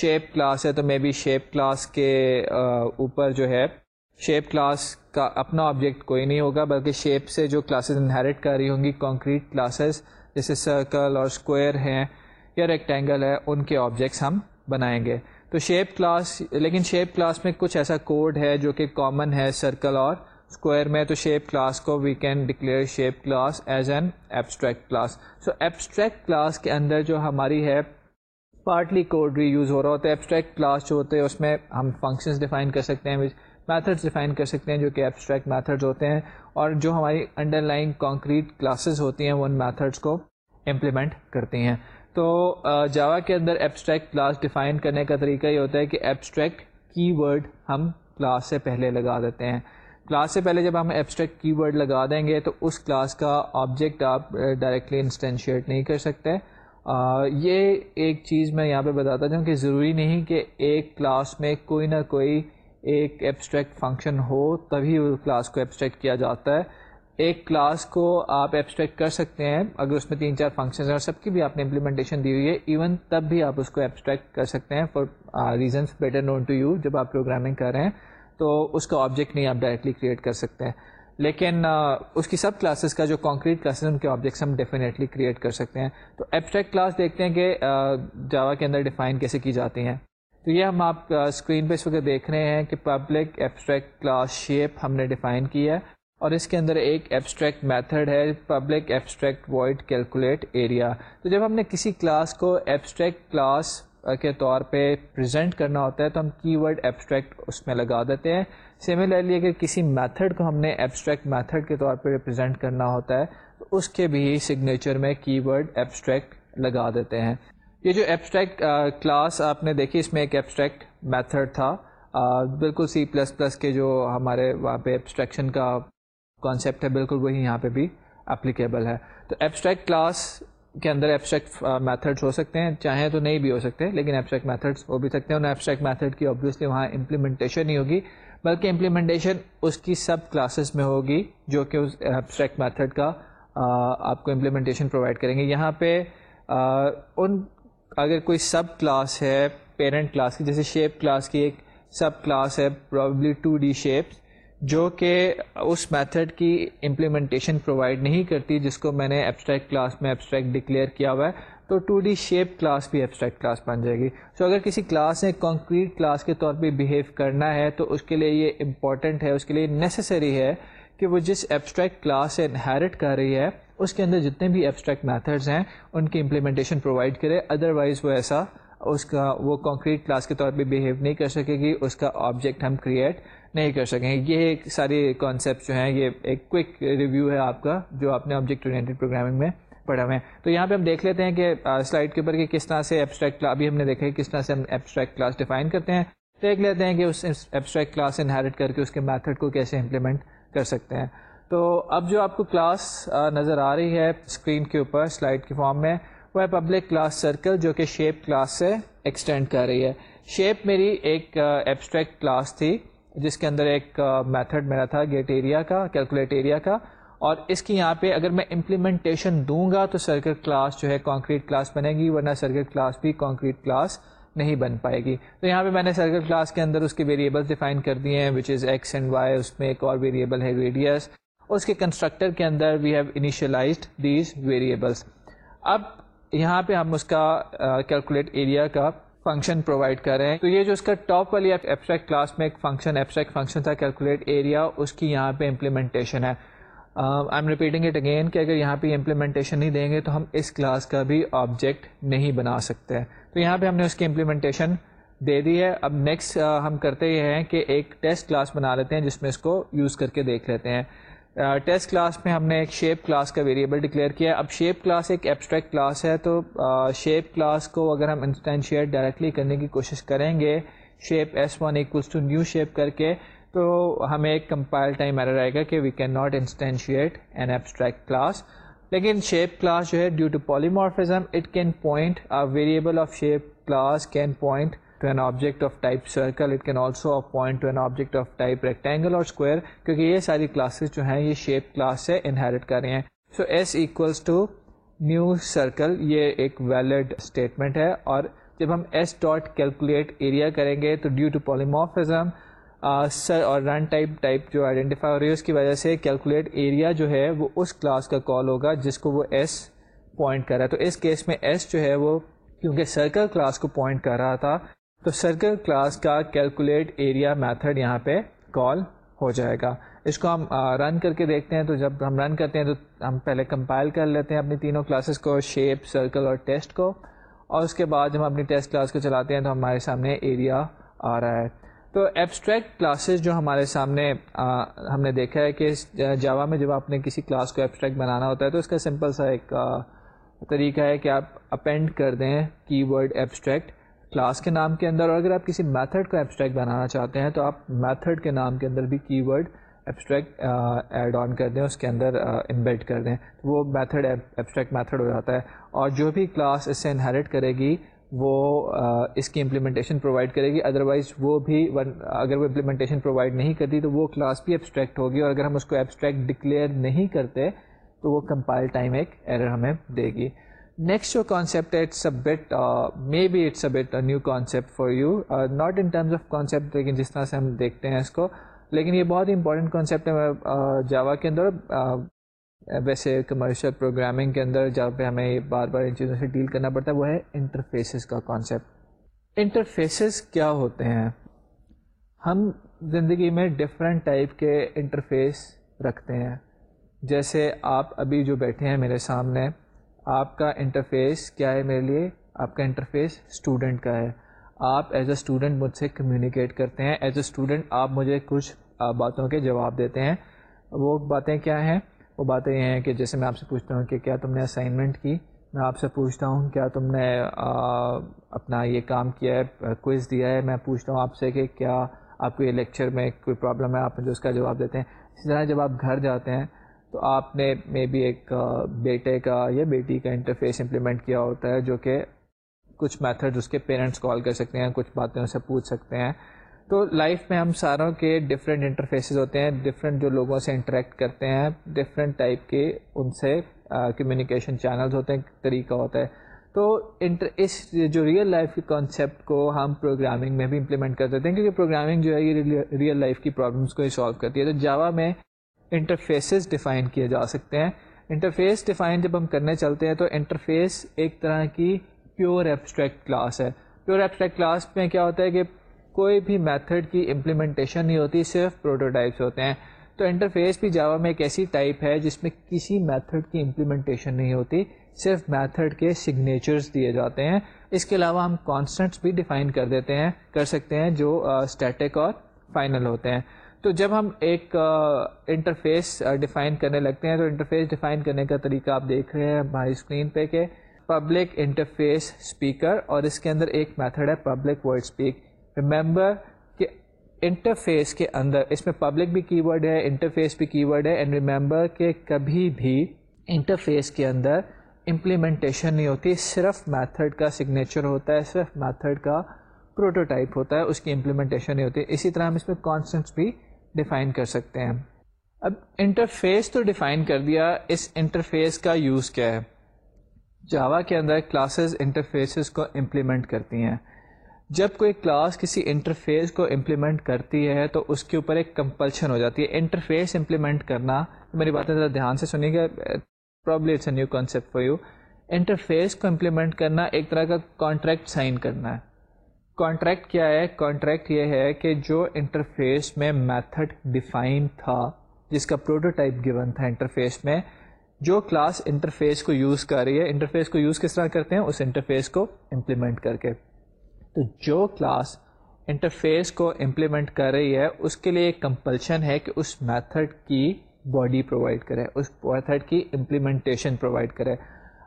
شیپ کلاس ہے تو مے بی شیپ کلاس کے اوپر جو ہے شیپ کلاس کا اپنا آبجیکٹ کوئی نہیں ہوگا، بلکہ شیپ سے جو کلاسز انہیریٹ کر رہی ہوں گی کانکریٹ کلاسز جیسے سرکل اور اسکوائر ہیں یا ریکٹینگل ہے، ان کے آبجیکٹس ہم بنائیں گے۔ تو شیپ کلاس لیکن شیپ کلاس میں کچھ ایسا کوڈ ہے جو کہ کامن ہے سرکل اور اسکوائر میں، تو شیپ کلاس کو we can declare shape class as an abstract class so abstract class کے اندر جو ہماری ہے پارٹلی کوڈ بھی یوز ہو رہا ہوتا ہے. ایبسٹریکٹ کلاس جو ہوتے ہیں، اس میں ہم فنکشنز ڈیفائن کر سکتے ہیں میتھڈس ڈیفائن کر سکتے ہیں جو کہ ایبسٹریکٹ میتھڈز ہوتے ہیں، اور جو ہماری انڈر لائن کانکریٹ کلاسز ہوتی ہیں، وہ ان میتھڈس کو امپلیمنٹ کرتی ہیں. تو جاوا کے اندر ایبسٹریکٹ کلاس ڈیفائن کرنے کا طریقہ یہ ہوتا ہے کہ ایبسٹریکٹ کی ورڈ ہم کلاس سے پہلے لگا دیتے ہیں۔ کلاس سے پہلے جب ہم ایبسٹریکٹ کی ورڈ لگا دیں گے تو اس کلاس کا آبجیکٹ آپ ڈائریکٹلی انسٹینشیٹ نہیں کر سکتے۔ یہ ایک چیز میں یہاں پہ بتاتا ہوں کہ ضروری نہیں کہ ایک کلاس میں کوئی نہ کوئی ایک ایبسٹریکٹ فنکشن ہو تبھی کلاس کو ایبسٹریکٹ کیا جاتا ہے۔ ایک کلاس کو آپ ایبسٹریکٹ کر سکتے ہیں۔ اگر اس میں تین چار فنکشنز ہیں اور سب کی بھی آپ نے امپلیمنٹیشن دی ہوئی ہے۔ ایون تب بھی آپ اس کو ایبسٹریکٹ کر سکتے ہیں for reasons better known to you جب آپ پروگرامنگ کر رہے ہیں۔ تو اس کا آبجیکٹ نہیں آپ ڈائریکٹلی کریٹ کر سکتے ہیں۔ لیکن اس کی سب کلاسز کا جو کانکریٹ کلاسز ان کے آبجیکٹس ہم ڈیفینیٹلی کریٹ کر سکتے ہیں۔ تو ایبسٹریکٹ کلاس دیکھتے ہیں کہ جاوا کے اندر ڈیفائن کیسے کی جاتی ہیں۔ تو یہ ہم آپ اسکرین پہ اس وقت دیکھ رہے ہیں کہ پبلک ایبسٹریکٹ کلاس شیپ ہم نے ڈیفائن کی ہے۔ اور اس کے اندر ایک ایبسٹریکٹ میتھڈ ہے public abstract void calculate area تو جب ہم نے کسی کلاس کو ایبسٹریکٹ کلاس کے طور پہ پریزنٹ کرنا ہوتا ہے، تو ہم کی ورڈ ایبسٹریکٹ اس میں لگا دیتے ہیں۔ سملرلی اگر کسی میتھڈ کو ہم نے ایبسٹریکٹ میتھڈ کے طور پہ ریپرزینٹ کرنا ہوتا ہے، تو اس کے بھی سگنیچر میں کی ورڈ ایبسٹریکٹ لگا دیتے ہیں۔ یہ جو ایبسٹریکٹ کلاس آپ نے دیکھی، اس میں ایک ایبسٹریکٹ میتھڈ تھا۔ بالکل سی پلس پلس کے جو ہمارے وہاں پہ ایبسٹریکشن کا کانسیپٹ ہے، بالکل وہی یہاں پہ بھی اپلیکیبل ہے۔ تو ایبسٹریکٹ کلاس کے اندر ایبسٹریکٹ میتھڈس ہو سکتے ہیں، چاہیں تو نہیں بھی ہو سکتے، لیکن ایبسٹریکٹ میتھڈس ہو بھی سکتے ہیں۔ ان ایبسٹریکٹ میتھڈ کی آبویسلی وہاں امپلیمنٹیشن نہیں ہوگی، بلکہ امپلیمنٹیشن اس کی سب کلاسز میں ہوگی، جو کہ اس ایبسٹریکٹ میتھڈ کا آپ کو امپلیمنٹیشن پرووائڈ کریں گے۔ یہاں پہ ان، اگر کوئی سب کلاس ہے پیرنٹ کلاس کی، جیسے شیپ کلاس کی ایک سب کلاس ہے پرابلی ٹو ڈی شیپس جو کہ اس میتھڈ کی امپلیمنٹیشن پرووائڈ نہیں کرتی جس کو میں نے ایبسٹریکٹ کلاس میں ایبسٹریکٹ ڈکلیئر کیا ہوا ہے، تو ٹو ڈی شیپ کلاس بھی ایبسٹریکٹ کلاس بن جائے گی۔ سو so اگر کسی کلاس نے کانکریٹ کلاس کے طور پہ بیہیو کرنا ہے، تو اس کے لیے یہ امپورٹنٹ ہے، اس کے لیے نیسسری ہے کہ وہ جس ایبسٹریکٹ کلاس سے انہیرٹ کر رہی ہے، اس کے اندر جتنے بھی ایبسٹریکٹ میتھڈز ہیں، ان کی امپلیمنٹیشن پرووائڈ کرے۔ ادروائز وہ ایسا، اس کا وہ کانکریٹ کلاس کے طور پہ بیہیو نہیں کر سکے گی، اس کا آبجیکٹ ہم کریٹ نہیں کر سکیں۔ یہ ایک ساری کانسیپٹ جو ہیں، یہ ایک کوئک ریویو ہے آپ کا، جو آپ نے آبجیکٹ اورینٹیڈ پروگرامنگ میں پڑھے ہوئے ہیں تو یہاں پہ ہم دیکھ لیتے ہیں کہ سلائڈ کے اوپر کہ کس طرح سے ایبسٹریکٹ ابھی ہم نے دیکھا ہے کس طرح سے ہم ایبسٹریکٹ کلاس ڈیفائن کرتے ہیں۔ دیکھ لیتے ہیں کہ اس ایبسٹریکٹ کلاس انہیرٹ کر کے اس کے میتھڈ کو کیسے امپلیمنٹ کر سکتے ہیں۔ تو اب جو آپ کو کلاس نظر آ رہی ہے اسکرین کے اوپر سلائڈ کے فارم میں، وہ ہے پبلک کلاس سرکل جو کہ شیپ کلاس سے ایکسٹینڈ کر رہی ہے۔ شیپ میری ایک ایبسٹریکٹ کلاس تھی۔ جس کے اندر ایک میتھڈ میرا تھا گیٹ ایریا کا کیلکولیٹ ایریا کا، اور اس کی یہاں پہ اگر میں امپلیمنٹیشن دوں گا تو سرکل کلاس جو ہے کانکریٹ کلاس بنے گی، ورنہ سرکل کلاس بھی کانکریٹ کلاس نہیں بن پائے گی۔ تو یہاں پہ میں نے سرکل کلاس کے اندر اس کے ویریبلس ڈیفائن کر دیے ہیں which is X and Y اس میں ایک اور ویریبل ہے ریڈیس اس کے کنسٹرکٹر کے اندر we have initialized these variables اب یہاں پہ ہم اس کا کیلکولیٹ ایریا کا فنکشن پرووائڈ کر رہے ہیں تو یہ جو اس کا ٹاپ والی ایبسٹریکٹ کلاس میں ایک فنکشن ایبسٹریکٹ فنکشن تھا کیلکولیٹ ایریا اس کی یہاں پہ امپلیمنٹیشن ہے. I am repeating it again کہ اگر یہاں پہ امپلیمنٹیشن نہیں دیں گے تو ہم اس کلاس کا بھی آبجیکٹ نہیں بنا سکتے. تو یہاں پہ ہم نے اس کی امپلیمنٹیشن دے دی ہے. اب نیکسٹ uh, ہم کرتے یہ ہیں کہ ایک ٹیسٹ کلاس بنا لیتے ہیں جس میں اس کو یوز کر کے دیکھ لیتے ہیں. ٹیسٹ کلاس میں ہم نے ایک شیپ کلاس کا ویریبل ڈکلیئر کیا ہے۔ اب شیپ کلاس ایک ایبسٹریکٹ کلاس ہے، تو شیپ کلاس کو اگر ہم انسٹینشیٹ ڈائریکٹلی کرنے کی کوشش کریں گے shape S one equals to new shape کر کے تو ہمیں ایک کمپائل ٹائم ایرر آئے گا کہ we can not instantiate an abstract class لیکن شیپ کلاس جو ہے due to polymorphism it can point variable of shape class can point to an object of type circle it can also point to an object of type rectangle اور square کیونکہ یہ ساری classes جو ہیں یہ shape class سے inherit کر رہے ہیں so S equals to new circle یہ ایک ویلڈ اسٹیٹمنٹ ہے اور جب ہم ایس ڈاٹ کیلکولیٹ ایریا کریں گے تو ڈیو ٹو پالیموفزم سر اور رن ٹائپ ٹائپ جو آئیڈینٹیفائی ہو رہی ہے اس کی وجہ سے کیلکولیٹ ایریا جو ہے وہ اس کلاس کا کال ہوگا جس کو وہ ایس پوائنٹ کر رہا ہے تو اس کیس میں ایس جو ہے وہ کیونکہ سرکل کلاس کو پوائنٹ کر رہا تھا تو سرکل کلاس کا کیلکولیٹ ایریا میتھڈ یہاں پہ کال ہو جائے گا۔ اس کو ہم رن کر کے دیکھتے ہیں تو جب ہم رن کرتے ہیں تو ہم پہلے کمپائل کر لیتے ہیں اپنی تینوں کلاسز کو شیپ سرکل اور ٹیسٹ کو۔ اور اس کے بعد جب ہم اپنی ٹیسٹ کلاس کو چلاتے ہیں تو ہمارے سامنے ایریا آ رہا ہے۔ تو ایبسٹریکٹ کلاسز جو ہمارے سامنے ہم نے دیکھا ہے کہ جاوا میں جب آپ نے کسی کلاس کو ایبسٹریکٹ بنانا ہوتا ہے تو اس کا سمپل سا ایک طریقہ ہے کہ آپ اپینڈ کر دیں کی ورڈ ایبسٹریکٹ کلاس کے نام کے اندر اور اگر آپ کسی میتھڈ کو ایبسٹریکٹ بنانا چاہتے ہیں تو آپ میتھڈ کے نام کے اندر بھی کی ورڈ ایبسٹریکٹ ایڈ آن کر دیں، اس کے اندر انبیٹ کر دیں، وہ میتھڈ ایبسٹریکٹ میتھڈ ہو جاتا ہے۔ اور جو بھی کلاس اس سے انہیریٹ کرے گی، وہ اس کی امپلیمنٹیشن پرووائڈ کرے گی۔ ادروائز وہ بھی اگر وہ امپلیمنٹیشن پرووائڈ نہیں کرتی تو وہ کلاس بھی ایبسٹریکٹ ہوگی اور اگر ہم اس کو ایبسٹریکٹ ڈکلیئر نہیں کرتے تو وہ کمپائل ٹائم ایک ایرر ہمیں دے گی۔ نیکسٹ جو کانسیپٹ ہے it's a bit maybe it's a bit new concept for you not in terms of concept لیکن جس طرح سے ہم دیکھتے ہیں اس کو لیکن یہ بہت ہی امپورٹنٹ کانسیپٹ ہے جاوا کے اندر ویسے کمرشل پروگرامنگ کے اندر جہاں پہ ہمیں بار بار ان چیزوں سے ڈیل کرنا پڑتا ہے وہ ہے انٹرفیسز کا کانسیپٹ انٹرفیسز کیا ہوتے ہیں ہم زندگی میں ڈفرینٹ ٹائپ کے انٹرفیس رکھتے ہیں جیسے آپ ابھی جو بیٹھے ہیں میرے سامنے آپ کا انٹرفیس کیا ہے میرے لیے؟ آپ کا انٹرفیس اسٹوڈنٹ کا ہے۔ آپ ایز اے اسٹوڈنٹ مجھ سے کمیونیکیٹ کرتے ہیں۔ ایز اے اسٹوڈنٹ آپ مجھے کچھ باتوں کے جواب دیتے ہیں۔ وہ باتیں کیا ہیں؟ وہ باتیں یہ ہیں کہ جیسے میں آپ سے پوچھتا ہوں کہ کیا تم نے اسائنمنٹ کی؟ میں آپ سے پوچھتا ہوں کیا تم نے اپنا یہ کام کیا ہے؟ کوئز دیا ہے۔ میں پوچھتا ہوں آپ سے کہ کیا آپ کو یہ لیکچر میں کوئی پرابلم ہے؟ آپ مجھے اس کا جواب دیتے ہیں۔ اسی طرح جب آپ گھر جاتے ہیں تو آپ نے مے بی ایک بیٹے کا یا بیٹی کا انٹرفیس امپلیمنٹ کیا ہوتا ہے جو کہ کچھ میتھڈ اس کے پیرنٹس کال کر سکتے ہیں، کچھ باتیں اسے پوچھ سکتے ہیں۔ تو لائف میں ہم ساروں کے ڈفرینٹ انٹرفیسز ہوتے ہیں ڈفرینٹ جو لوگوں سے انٹریکٹ کرتے ہیں ڈفرینٹ ٹائپ کے ان سے کمیونیکیشن چینلز ہوتے ہیں، طریقہ ہوتا ہے۔ تو انٹر اس جو ریئل لائف کے کانسیپٹ کو ہم پروگرامنگ میں بھی امپلیمنٹ کر دیتے ہیں، کیونکہ پروگرامنگ جو ہے یہ ریئل لائف کی پرابلمس کو ہی سالو کرتی ہے۔ تو جاوا میں انٹرفیسز ڈیفائن کیے جا سکتے ہیں۔ انٹرفیس ڈیفائن جب ہم کرنے چلتے ہیں تو انٹرفیس ایک طرح کی پیور ایبسٹریکٹ کلاس ہے۔ پیور ایبسٹریکٹ کلاس میں کیا ہوتا ہے کہ کوئی بھی میتھڈ کی امپلیمنٹیشن نہیں ہوتی، صرف پروٹوٹائپس ہوتے ہیں۔ تو انٹرفیس بھی جاوا میں ایک ایسی ٹائپ ہے جس میں کسی میتھڈ کی امپلیمنٹیشن نہیں ہوتی، صرف میتھڈ کے سگنیچرز دیے جاتے ہیں۔ اس کے علاوہ ہم کانسٹنٹس بھی ڈیفائن کر دیتے ہیں، کر سکتے ہیں جو اسٹیٹک اور فائنل ہوتے ہیں۔ تو جب ہم ایک انٹرفیس ڈیفائن کرنے لگتے ہیں، تو انٹرفیس ڈیفائن کرنے کا طریقہ آپ دیکھ رہے ہیں ہماری اسکرین پہ کہ پبلک انٹرفیس اسپیکر اور اس کے اندر ایک میتھڈ ہے پبلک ورڈ اسپیک ریمبر کہ انٹرفیس کے اندر، اس میں پبلک بھی کی ورڈ ہے انٹرفیس بھی کی ورڈ ہے اینڈ ریمبر کہ کبھی بھی انٹرفیس کے اندر امپلیمنٹیشن نہیں ہوتی، صرف میتھڈ کا سگنیچر ہوتا ہے، صرف میتھڈ کا پروٹوٹائپ ہوتا ہے، اس کی امپلیمنٹیشن نہیں ہوتی. اسی طرح ہم اس میں کانسٹنٹس بھی ڈیفائن کر سکتے ہیں۔ اب انٹرفیس تو ڈیفائن کر دیا، اس انٹرفیس کا یوز کیا ہے؟ جاوا کے اندر کلاسز انٹرفیسز کو امپلیمنٹ کرتی ہیں۔ جب کوئی کلاس کسی انٹرفیس کو امپلیمنٹ کرتی ہے، تو اس کے اوپر ایک کمپلشن ہو جاتی ہے۔ انٹرفیس امپلیمنٹ کرنا، میری باتیں ذرا دھیان سے سنیے گا probably it's a new concept for you interface کو امپلیمنٹ کرنا، ایک طرح کا کانٹریکٹ سائن کرنا ہے۔ کانٹریکٹ کیا ہے? کانٹریکٹ یہ ہے کہ جو انٹرفیس میں میتھڈ ڈیفائن تھا، جس کا پروٹوٹائپ گیون تھا انٹرفیس میں، جو کلاس انٹرفیس کو یوز کر رہی ہے انٹرفیس کو یوز کس طرح کرتے ہیں؟ اس انٹرفیس کو امپلیمنٹ کر کے۔ تو جو کلاس انٹرفیس کو امپلیمنٹ کر رہی ہے، اس کے لیے ایک کمپلشن ہے کہ اس میتھڈ کی باڈی پرووائڈ کرے، اس میتھڈ کی امپلیمنٹیشن پرووائڈ کرے۔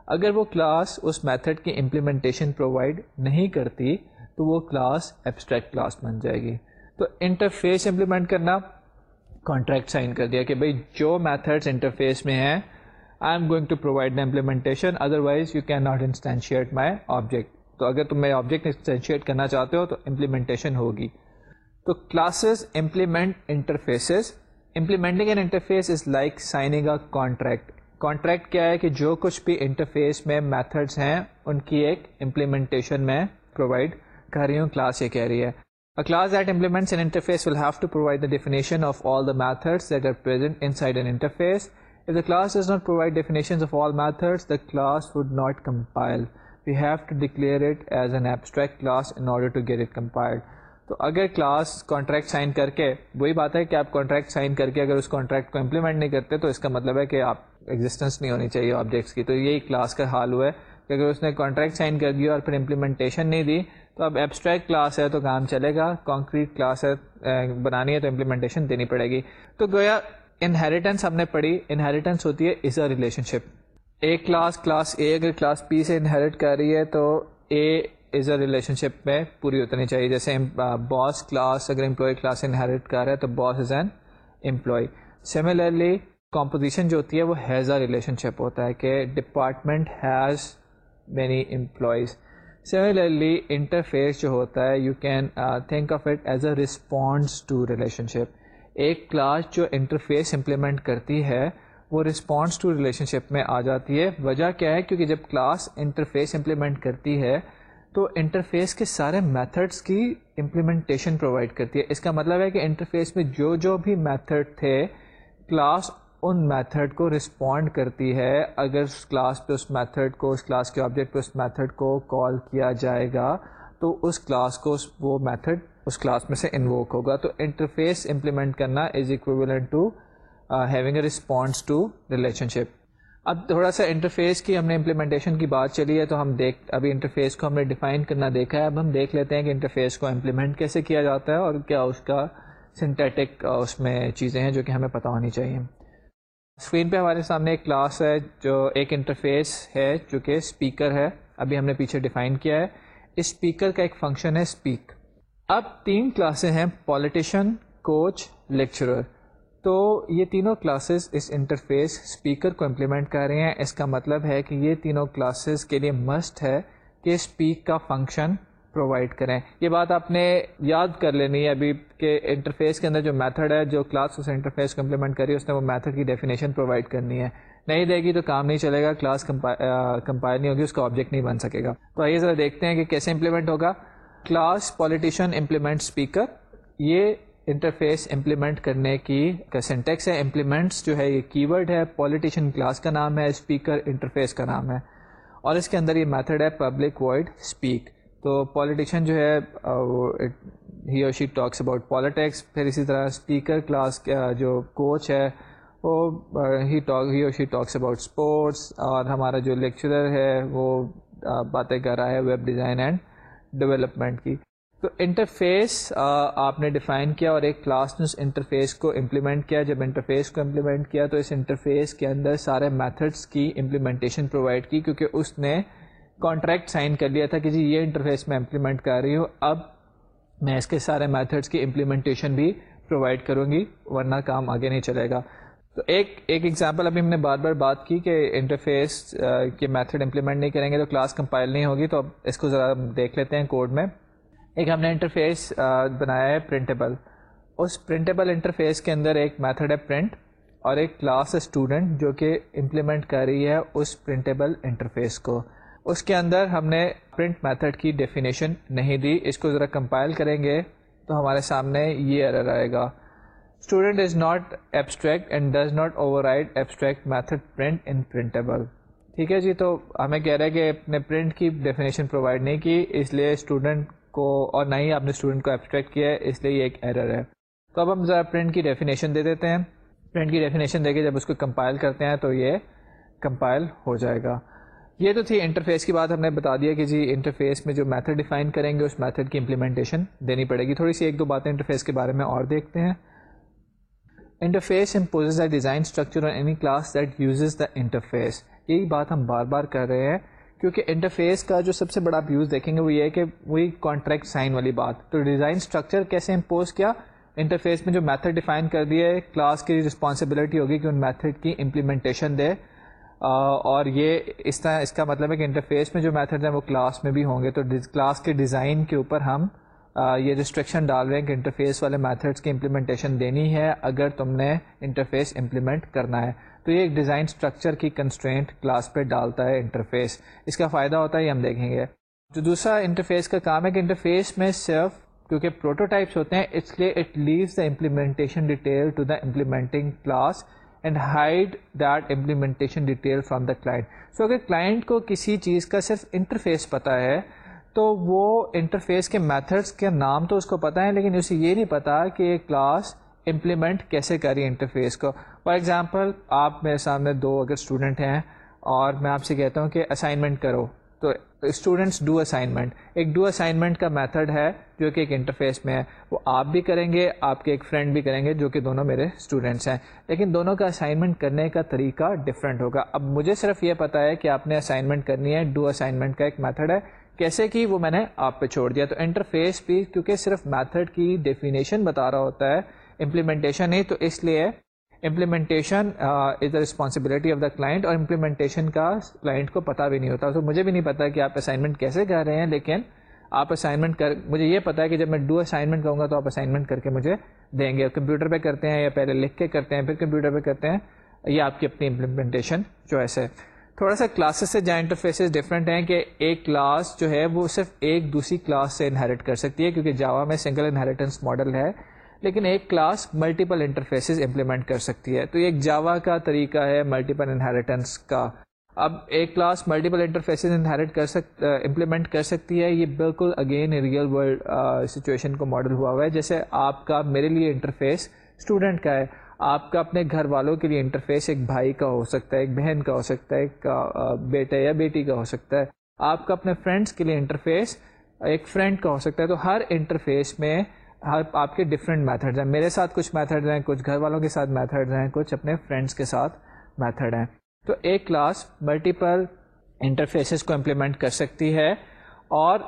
اگر وہ کلاس اس میتھڈ کی امپلیمنٹیشن پرووائڈ نہیں کرتی تو وہ کلاس ایبسٹریکٹ کلاس بن جائے گی۔ تو انٹرفیس امپلیمنٹ کرنا کانٹریکٹ سائن کر دیا کہ بھائی جو میتھڈس انٹرفیس میں ہیں I am going to provide the implementation otherwise you can not instantiate my object تو اگر تم میں آبجیکٹ انسٹینشیٹ کرنا چاہتے ہو تو امپلیمنٹیشن ہوگی۔ تو classes implement interfaces implementing an interface is like signing a contract contract کیا ہے کہ جو کچھ بھی انٹرفیس میں میتھڈس ہیں، ان کی ایک امپلیمنٹیشن میں پرووائڈ کر رہی ہوں کلاس یہ کہہ رہی ہے A class that implements an interface will have to provide the definition of all the methods that are present inside an interface. If the class does not provide definitions of all methods, the class would not compile. We have to declare it as an abstract class in order to get it compiled تو اگر class contract sign کر کے وہی بات ہے کہ آپ contract sign کر کے اگر اس کانٹریکٹ کو امپلیمنٹ نہیں کرتے تو اس کا مطلب ہے کہ آپ ایگزٹینس نہیں ہونی چاہیے آبجیکٹس کی تو یہی کلاس کا حال ہوا ہے کہ اگر اس نے کانٹریکٹ سائن کر دیا اور پھر امپلیمنٹیشن نہیں دی تو اب ایبسٹریکٹ کلاس ہے تو کام چلے گا کانکریٹ کلاس ہے بنانی ہے تو امپلیمنٹیشن دینی پڑے گی۔ تو گویا انہیریٹنس ہم نے پڑھی انہیریٹنس ہوتی ہے از اے ریلیشن شپ ایک کلاس کلاس اے اگر کلاس پی سے انہیریٹ کر رہی ہے تو اے از اے ریلیشن شپ میں پوری اتنی چاہیے۔ جیسے باس کلاس اگر امپلائی کلاس انہیریٹ کر رہا ہے تو boss is an employee similarly composition جو ہوتی ہے وہ ہیز اے ریلیشن شپ ہوتا ہے کہ department has many employees similarly interface جو ہوتا ہے you can think of it as a response to relationship ایک کلاس جو انٹرفیس امپلیمنٹ کرتی ہے، وہ رسپانس ٹو ریلیشن شپ میں آ جاتی ہے. وجہ کیا ہے؟ کیونکہ جب کلاس انٹرفیس امپلیمنٹ کرتی ہے، تو انٹرفیس کے سارے میتھڈس کی امپلیمنٹیشن پرووائڈ کرتی ہے. اس کا مطلب ہے کہ انٹرفیس میں جو جو بھی میتھڈ تھے کلاس ان میتھڈ کو رسپونڈ کرتی ہے اگر اس کلاس پہ اس میتھڈ کو، اس کلاس کے آبجیکٹ پہ اس میتھڈ کو کال کیا جائے گا، تو اس کلاس کو اس وہ میتھڈ اس کلاس میں سے انووک ہوگا۔ تو انٹرفیس امپلیمنٹ کرنا is equivalent to having a response to relationship اب تھوڑا سا انٹرفیس کی ہم نے امپلیمنٹیشن کی بات چلی ہے تو ہم دیکھ ابھی انٹرفیس کو ہم نے ڈیفائن کرنا دیکھا ہے۔ اب ہم دیکھ لیتے ہیں کہ انٹرفیس کو امپلیمنٹ کیسے کیا جاتا ہے اور کیا اس کا سنتھیٹک uh, اس میں چیزیں ہیں جو کہ ہمیں پتہ ہونی چاہیے۔ اسکرین پہ ہمارے سامنے ایک کلاس ہے جو ایک انٹرفیس ہے جو کہ اسپیکر ہے۔ ابھی ہم نے پیچھے ڈیفائن کیا ہے۔ اس اسپیکر کا ایک فنکشن ہے اسپیک۔ اب تین کلاسیں ہیں پالیٹیشین کوچ، لیکچرر۔ تو یہ تینوں کلاسز اس انٹرفیس اسپیکر کو امپلیمنٹ کر رہے ہیں۔ اس کا مطلب ہے کہ یہ تینوں کلاسز کے لیے مسٹ ہے کہ اسپیک کا فنکشن پرووائڈ کریں۔ یہ بات آپ نے یاد کر لینی ہے ابھی کہ انٹرفیس کے اندر جو میتھڈ ہے، جو کلاس اس انٹرفیس کو امپلیمنٹ کری اس نے وہ میتھڈ کی ڈیفینیشن پرووائڈ کرنی ہے۔ نہیں دے گی تو کام نہیں چلے گا کلاس کمپائر نہیں ہوگی، اس کا آبجیکٹ نہیں بن سکے گا۔ تو آئیے ذرا دیکھتے ہیں کہ کیسے امپلیمنٹ ہوگا۔ کلاس پالیٹیشین امپلیمنٹ اسپیکر یہ انٹرفیس امپلیمنٹ کرنے کی سینٹیکس ہے۔ امپلیمنٹس جو ہے، یہ کی ورڈ ہے۔ پالیٹیشین کلاس کا نام ہے اسپیکر انٹرفیس کا نام ہے۔ اور اس کے اندر یہ میتھڈ ہے پبلک وائڈ اسپیک تو پالیٹیشین جو ہے ہی اور شی ٹاکس اباؤٹ پالیٹکس پھر اسی طرح اسپیکر کلاس کا جو کوچ ہے، وہ ہی ٹاک ہی اور شی ٹاکس اباؤٹ اسپورٹس اور ہمارا جو لیکچرر ہے، وہ باتیں کر رہا ہے ویب ڈیزائن اینڈ ڈیولپمنٹ کی۔ تو انٹرفیس آپ نے ڈیفائن کیا اور ایک کلاس نے اس انٹرفیس کو امپلیمنٹ کیا۔ جب انٹرفیس کو امپلیمنٹ کیا تو اس انٹرفیس کے اندر سارے میتھڈس کی امپلیمنٹیشن پرووائڈ کی، کیونکہ اس نے کانٹریکٹ سائن کر لیا تھا کہ جی یہ انٹرفیس میں امپلیمنٹ کر رہی ہوں، اب میں اس کے سارے میتھڈس کی امپلیمنٹیشن بھی پرووائڈ کروں گی، ورنہ کام آگے نہیں چلے گا۔ تو ایک ایک ایگزامپل ابھی ہم نے بار بار بات کی کہ انٹرفیس کے میتھڈ امپلیمنٹ نہیں کریں گے تو کلاس کمپائل نہیں ہوگی، تو اب اس کو ذرا دیکھ لیتے ہیں کوڈ میں۔ ایک ہم نے انٹرفیس بنایا ہے پرنٹیبل اس پرنٹیبل انٹرفیس کے اندر ایک میتھڈ ہے پرنٹ اور ایک کلاس اسٹوڈنٹ جو کہ امپلیمنٹ کر رہی ہے اس پرنٹیبل انٹرفیس کو۔ اس کے اندر ہم نے پرنٹ میتھڈ کی ڈیفینیشن نہیں دی۔ اس کو ذرا کمپائل کریں گے تو ہمارے سامنے یہ ایرر آئے گا۔ Student is not abstract and does not override abstract method print in printable ٹھیک ہے جی تو ہمیں کہہ رہے ہیں کہ اپنے پرنٹ کی ڈیفینیشن پرووائڈ نہیں کی، اس لیے اسٹوڈنٹ کو اور نہ ہی آپ نے اسٹوڈنٹ کو ایبسٹریکٹ کیا ہے، اس لیے یہ ایک ایرر ہے۔ تو اب ہم ذرا پرنٹ کی ڈیفینیشن دے دیتے ہیں۔ پرنٹ کی ڈیفینیشن دے کے جب اس کو کمپائل کرتے ہیں تو یہ کمپائل ہو جائے گا۔ یہ تو تھی انٹرفیس کی بات ہم نے بتا دیا کہ جی انٹرفیس میں جو میتھڈ ڈیفائن کریں گے، اس میتھڈ کی امپلیمنٹیشن دینی پڑے گی۔ تھوڑی سی ایک دو باتیں انٹرفیس کے بارے میں اور دیکھتے ہیں۔ Interface imposes a design structure any class that uses the interface یہی بات ہم بار بار کر رہے ہیں، کیونکہ انٹرفیس کا جو سب سے بڑا یوز دیکھیں گے وہ یہ ہے کہ وہی کانٹریکٹ سائن والی بات۔ تو ڈیزائن اسٹرکچر کیسے امپوز کیا؟ انٹرفیس میں جو میتھڈ ڈیفائن کر دیے کلاس کی رسپانسبلٹی ہوگی کہ ان میتھڈ کی امپلیمنٹیشن دے۔ اور یہ اس طرح، اس کا مطلب ہے کہ انٹرفیس میں جو میتھڈ ہیں وہ کلاس میں بھی ہوں گے۔ تو کلاس کے ڈیزائن کے اوپر ہم یہ ریسٹرکشن ڈال رہے ہیں کہ انٹرفیس والے میتھڈس کی امپلیمنٹیشن دینی ہے اگر تم نے انٹرفیس امپلیمنٹ کرنا ہے۔ تو یہ ایک ڈیزائن اسٹرکچر کی کنسٹرینٹ کلاس پہ ڈالتا ہے انٹرفیس اس کا فائدہ ہوتا ہے یہ ہم دیکھیں گے۔ جو دوسرا انٹرفیس کا کام ہے کہ انٹرفیس میں صرف، کیونکہ پروٹوٹائپس ہوتے ہیں، اس لیے it leaves the implementation detail to the implementing class and hide that implementation detail from the client so اگر کلائنٹ کو کسی چیز کا صرف انٹرفیس پتا ہے، تو وہ انٹرفیس کے میتھڈس کے نام تو اس کو پتہ ہے لیکن اسے یہ نہیں پتا کہ یہ کلاس امپلیمنٹ کیسے کری انٹرفیس کو۔ فار ایگزامپل آپ میرے سامنے دو اگر اسٹوڈنٹ ہیں اور میں آپ سے کہتا ہوں کہ اسائنمنٹ کرو۔ تو اسٹوڈنٹس ڈو اسائنمنٹ ایک ڈو اسائنمنٹ کا میتھڈ ہے جو کہ ایک انٹرفیس میں ہے. وہ آپ بھی کریں گے، آپ کے ایک فرینڈ بھی کریں گے جو کہ دونوں میرے اسٹوڈنٹس ہیں. لیکن دونوں کا اسائنمنٹ کرنے کا طریقہ ڈفرینٹ ہوگا. اب مجھے صرف یہ پتا ہے کہ آپ نے اسائنمنٹ کرنی ہے. ڈو اسائنمنٹ کا ایک میتھڈ ہے. کیسے کی وہ میں نے آپ پہ چھوڑ دیا. تو انٹرفیس بھی کیونکہ صرف میتھڈ کی ڈیفینیشن بتا رہا ہوتا ہے. امپلیمنٹیشن نہیں تو اس لیے implementation is the responsibility of the client اور امپلیمنٹیشن کا کلائنٹ کو پتہ بھی نہیں ہوتا۔ تو مجھے بھی نہیں پتا کہ آپ اسائنمنٹ کیسے کر رہے ہیں، لیکن آپ اسائنمنٹ کر، مجھے یہ پتا ہے کہ جب میں ڈو اسائنمنٹ کروں گا تو آپ اسائنمنٹ کر کے مجھے دیں گے۔ کمپیوٹر پہ کرتے ہیں یا پہلے لکھ کے کرتے ہیں، پھر کمپیوٹر پہ کرتے ہیں، یہ آپ کی اپنی امپلیمنٹیشن چوائس ہے تھوڑا سا کلاسز سے جہاں انٹرفیسز ڈفرینٹ ہیں کہ ایک کلاس جو ہے وہ صرف ایک دوسری کلاس سے انہیریٹ کر سکتی ہے، کیونکہ جاوا میں سنگل انہیریٹنس ماڈل ہے۔ لیکن ایک کلاس ملٹیپل انٹرفیسز امپلیمنٹ کر سکتی ہے۔ تو یہ ایک جاوا کا طریقہ ہے ملٹیپل انہیریٹنس کا۔ اب ایک کلاس ملٹیپل انٹرفیسز انہیریٹ کر سک امپلیمنٹ کر سکتی ہے۔ یہ بالکل اگین ریئل ورلڈ سچویشن کو ماڈل ہوا ہوا ہے۔ جیسے آپ کا میرے لیے انٹرفیس اسٹوڈنٹ کا ہے۔ آپ کا اپنے گھر والوں کے لیے انٹرفیس ایک بھائی کا ہو سکتا ہے، ایک بہن کا ہو سکتا ہے، ایک بیٹا یا بیٹی کا ہو سکتا ہے۔ آپ کا اپنے فرینڈس کے لیے انٹرفیس ایک فرینڈ کا ہو سکتا ہے۔ تو ہر انٹرفیس میں آپ کے ڈفرینٹ میتھڈز ہیں۔ میرے ساتھ کچھ میتھڈ ہیں، کچھ گھر والوں کے ساتھ میتھڈز ہیں، کچھ اپنے فرینڈس کے ساتھ میتھڈ ہیں۔ تو ایک کلاس ملٹیپل انٹرفیسز کو امپلیمنٹ کر سکتی ہے اور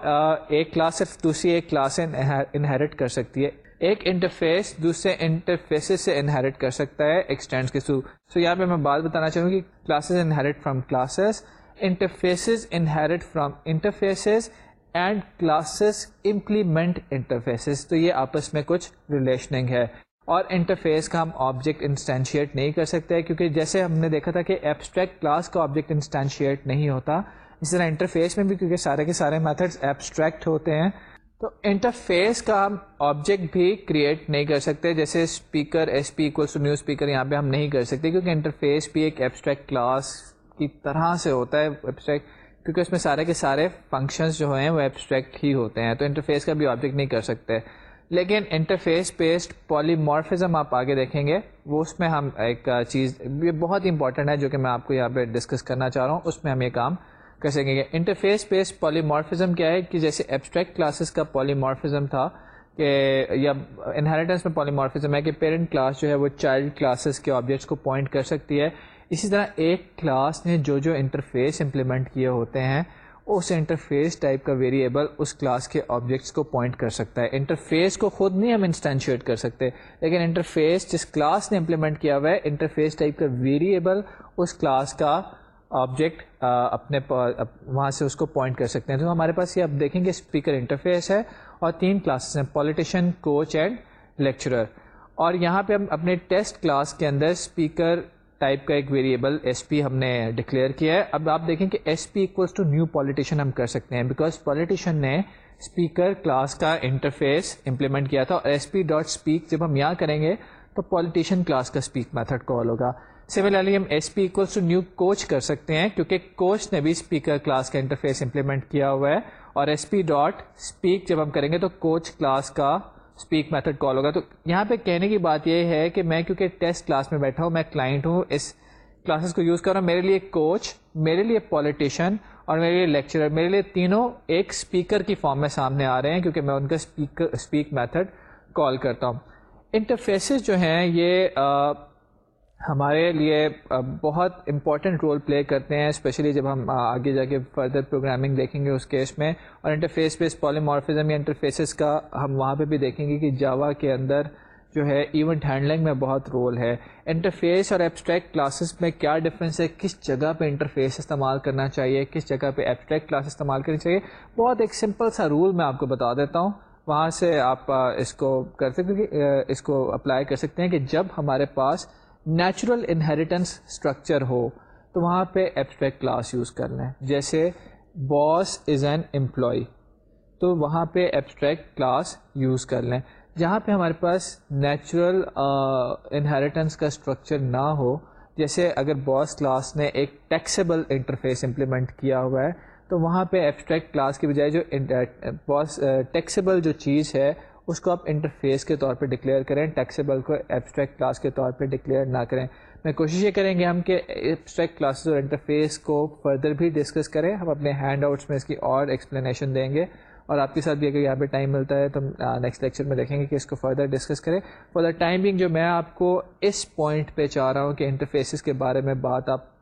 ایک کلاس صرف دوسری ایک کلاس انہیریٹ کر سکتی ہے۔ ایک انٹرفیس دوسرے انٹرفیسز سے انہیریٹ کر سکتا ہے ایکسٹینڈس کے تھرو سو یہاں پہ میں بات بتانا چاہوں گی classes inherit from classes interfaces inherit from interfaces and classes implement interfaces تو یہ آپس میں کچھ ریلیشننگ ہے۔ اور انٹرفیس کا ہم آبجیکٹ انسٹینشیٹ نہیں کر سکتے کیونکہ جیسے ہم نے دیکھا تھا کہ ایبسٹریکٹ کلاس کا آبجیکٹ انسٹینشیٹ نہیں ہوتا، اس طرح انٹرفیس میں بھی کیونکہ سارے کے سارے میتھڈس ایبسٹریکٹ ہوتے ہیں۔ تو انٹرفیس کا ہم آبجیکٹ بھی کریٹ نہیں کر سکتے، جیسے speaker S P to new speaker یہاں پہ ہم نہیں کر سکتے کیونکہ انٹرفیس بھی ایک ایبسٹریکٹ کلاس کی طرح سے ہوتا ہے۔ ایبسٹریکٹ کیونکہ اس میں سارے کے سارے فنکشنز جو ہیں وہ ایبسٹریکٹ ہی ہوتے ہیں، تو انٹرفیس کا بھی آبجیکٹ نہیں کر سکتے۔ لیکن انٹرفیس بیسڈ پالیمارفزم آپ آگے دیکھیں گے، وہ اس میں ہم ایک چیز، یہ بہت امپورٹنٹ ہے جو کہ میں آپ کو یہاں پہ ڈسکس کرنا چاہ رہا ہوں، اس میں ہم یہ کام کر سکیں گے۔ انٹرفیس بیسڈ پالیمارفزم کیا ہے؟ کہ جیسے ایبسٹریکٹ کلاسز کا پالیمارفزم تھا کہ، یا انہیریٹنس میں پالیمارفزم ہے کہ پیرنٹ کلاس جو ہے وہ چائلڈ کلاسز کے آبجیکٹس کو پوائنٹ کر سکتی ہے۔ اسی طرح ایک کلاس نے جو جو انٹرفیس امپلیمنٹ کیے ہوتے ہیں، اس انٹرفیس ٹائپ کا ویریبل اس کلاس کے آبجیکٹس کو پوائنٹ کر سکتا ہے۔ انٹرفیس کو خود نہیں ہم انسٹینشیٹ کر سکتے، لیکن انٹرفیس جس کلاس نے امپلیمنٹ کیا ہوا ہے، انٹرفیس ٹائپ کا ویریبل اس کلاس کا آبجیکٹ اپنے وہاں سے اس کو پوائنٹ کر سکتے ہیں۔ تو ہمارے پاس یہ اب دیکھیں گے اسپیکر انٹرفیس ہے اور تین کلاسز ہیں پولیٹیشین کوچ اینڈ لیکچرر اور یہاں پہ ہم اپنے ٹیسٹ کلاس کے اندر اسپیکر ٹائپ کا ایک ویریبل ایس پی ہم نے ڈکلیئر کیا ہے۔ اب آپ دیکھیں کہ S P equals to new politician ہم کر سکتے ہیں بیکاز پالیٹیشین نے اسپیکر کلاس کا انٹرفیس امپلیمنٹ کیا تھا اور ایس پی ڈاٹ اسپیک جب ہم یہاں کریں گے تو پالیٹیشین کلاس کا اسپیک میتھڈ کال ہوگا۔ سملرلی ہم S P equals to new coach کر سکتے ہیں کیونکہ کوچ نے بھی اسپیکر کلاس کا انٹرفیس امپلیمنٹ کیا ہوا ہے اور ایس پی ڈاٹ اسپیک جب ہم کریں گے تو کوچ کلاس کا اسپیک میتھڈ کال ہوگا۔ تو یہاں پہ کہنے کی بات یہ ہے کہ میں کیونکہ ٹیسٹ کلاس میں بیٹھا ہوں، میں کلائنٹ ہوں، اس کلاسز کو یوز کر رہا ہوں، میرے لیے کوچ میرے لیے پالیٹیشین اور میرے لیے لیکچرر میرے لیے تینوں ایک اسپیکر کی فارم میں سامنے آ رہے ہیں کیونکہ میں ان کا اسپیکر اسپیک میتھڈ کال کرتا ہوں۔ انٹرفیسز جو ہیں، یہ ہمارے لیے بہت امپورٹنٹ رول پلے کرتے ہیں اسپیشلی جب ہم آگے جا کے فردر پروگرامنگ دیکھیں گے اس کیس میں۔ اور انٹرفیس بیس پالیمارفزم یا انٹرفیسز کا ہم وہاں پہ بھی دیکھیں گے کہ جاوا کے اندر جو ہے ایونٹ ہینڈلنگ میں بہت رول ہے۔ انٹرفیس اور ایبسٹریکٹ کلاسز میں کیا ڈفرینس ہے؟ کس جگہ پہ انٹرفیس استعمال کرنا چاہیے؟ کس جگہ پہ ایبسٹریکٹ کلاس استعمال کرنی چاہیے؟ بہت ایک سمپل سا رول میں آپ کو بتا دیتا ہوں۔ وہاں سے آپ اس کو کر سکتے اس کو اپلائی کر سکتے ہیں کہ جب ہمارے پاس نیچرل انہیریٹنس اسٹرکچر ہو تو وہاں پہ ایبسٹریکٹ کلاس یوز کر لیں۔ جیسے باس از این امپلائی، تو وہاں پہ ایبسٹریکٹ کلاس یوز کر لیں۔ جہاں پہ ہمارے پاس نیچرل انہیریٹنس کا اسٹرکچر نہ ہو، جیسے اگر باس کلاس نے ایک ٹیکسیبل انٹرفیس امپلیمنٹ کیا ہوا ہے، تو وہاں پہ ایبسٹریکٹ کلاس کی بجائے جو باس ٹیکسیبل جو چیز ہے اس کو آپ انٹرفیس کے طور پہ ڈکلیئر کریں ٹیکسیبل کو ایبسٹریکٹ کلاس کے طور پہ ڈکلیئر نہ کریں۔ میں کوشش یہ کریں گے ہم کہ ایبسٹریکٹ کلاسز اور انٹرفیس کو فردر بھی ڈسکس کریں۔ ہم اپنے ہینڈ آؤٹس میں اس کی اور ایکسپلینیشن دیں گے اور آپ کے ساتھ بھی اگر یہاں پہ ٹائم ملتا ہے تو نیکسٹ لیکچر میں دیکھیں گے کہ اس کو فردر ڈسکس کریں۔ فار دا ٹائمنگ جو میں آپ کو اس پوائنٹ پہ چاہ رہا ہوں کہ انٹرفیسز کے بارے میں بات آپ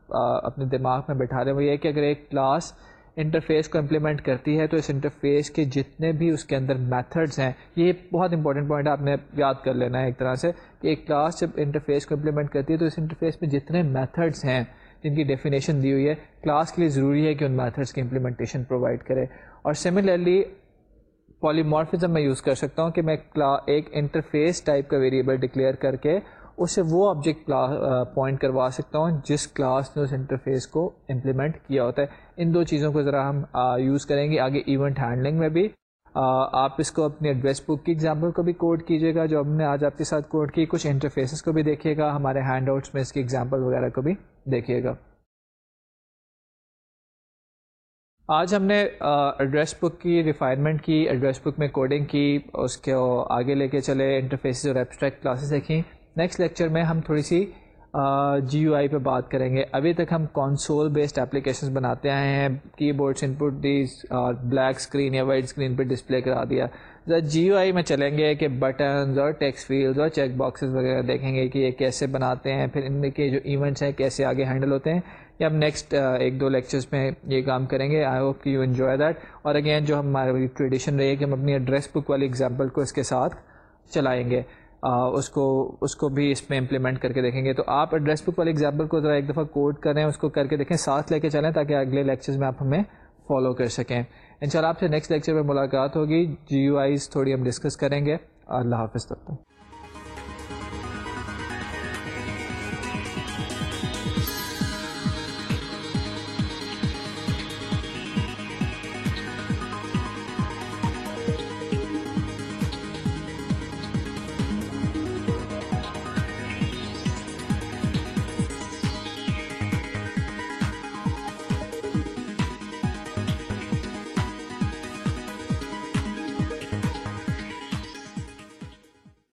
اپنے دماغ میں بیٹھا رہے ہیں وہ یہ کہ اگر ایک کلاس انٹرفیس کو امپلیمنٹ کرتی ہے، تو اس انٹرفیس کے جتنے بھی اس کے اندر میتھڈس ہیں، یہ بہت امپورٹنٹ پوائنٹ آپ نے یاد کر لینا ہے ایک طرح سے کہ ایک کلاس جب انٹرفیس کو امپلیمنٹ کرتی ہے، تو اس انٹرفیس میں جتنے میتھڈس ہیں، جن کی ڈیفینیشن دی ہوئی ہے کلاس کے لیے ضروری ہے کہ ان میتھڈس کی امپلیمنٹیشن پرووائڈ کرے۔ اور سملرلی پالیمارفزم میں یوز کر سکتا ہوں کہ میں ایک انٹرفیس ٹائپ کا ویریبل ڈکلیئر کر کے اسے وہ آبجیکٹ پوائنٹ کروا سکتا ہوں جس کلاس نے اس انٹرفیس کو امپلیمنٹ کیا ہوتا ہے۔ ان دو چیزوں کو ذرا ہم یوز کریں گے۔ آگے ایونٹ ہینڈلنگ میں بھی۔ آپ اس کو اپنی ایڈریس بک کی ایگزامپل کو بھی کوڈ کیجیے گا۔ جو ہم نے آج آپ کے ساتھ کوڈ کی، کچھ انٹرفیسز کو بھی دیکھیے گا۔ ہمارے ہینڈ آؤٹس میں اس کی ایگزامپل وغیرہ کو بھی دیکھیے گا۔ آج ہم نے ایڈریس بک کی ریفائنمنٹ کی ایڈریس بک میں کوڈنگ کی، اس کے آگے لے کے چلے انٹرفیسز اور ایبسٹریکٹ کلاسز دیکھیں۔ نیکسٹ لیکچر میں ہم تھوڑی سی جی یو آئی پہ بات کریں گے۔ ابھی تک ہم کانسول بیسڈ اپلیکیشنس بناتے آئے ہیں keyboards input these black screen یا وائٹ اسکرین پہ ڈسپلے کرا دیا۔ ذرا جی یو آئی میں چلیں گے کہ بٹنز اور ٹیکس فیلڈز اور چیک باکسز وغیرہ دیکھیں گے کہ یہ کیسے بناتے ہیں، پھر ان میں کے جو ایونٹس ہیں کیسے آگے ہینڈل ہوتے ہیں۔ یا ہم نیکسٹ ایک دو لیکچرس میں یہ کام کریں گے۔ I hope you enjoy that اور اگین جو ہماری ٹریڈیشن رہی ہے کہ ہم اپنی ایڈریس بک والی ایگزامپل کو اس کے ساتھ چلائیں گے۔ اس کو اس کو بھی اس میں امپلیمنٹ کر کے دیکھیں گے۔ تو آپ ایڈریس بک والے ایگزامپل کو ذرا ایک دفعہ کوڈ کریں، اس کو کر کے دیکھیں، ساتھ لے کے چلیں تاکہ اگلے لیکچرز میں آپ ہمیں فالو کر سکیں۔ ان شاء اللہ آپ سے نیکسٹ لیکچر میں ملاقات ہوگی۔ جی یو آئیز تھوڑی ہم ڈسکس کریں گے۔ اللہ حافظ تک۔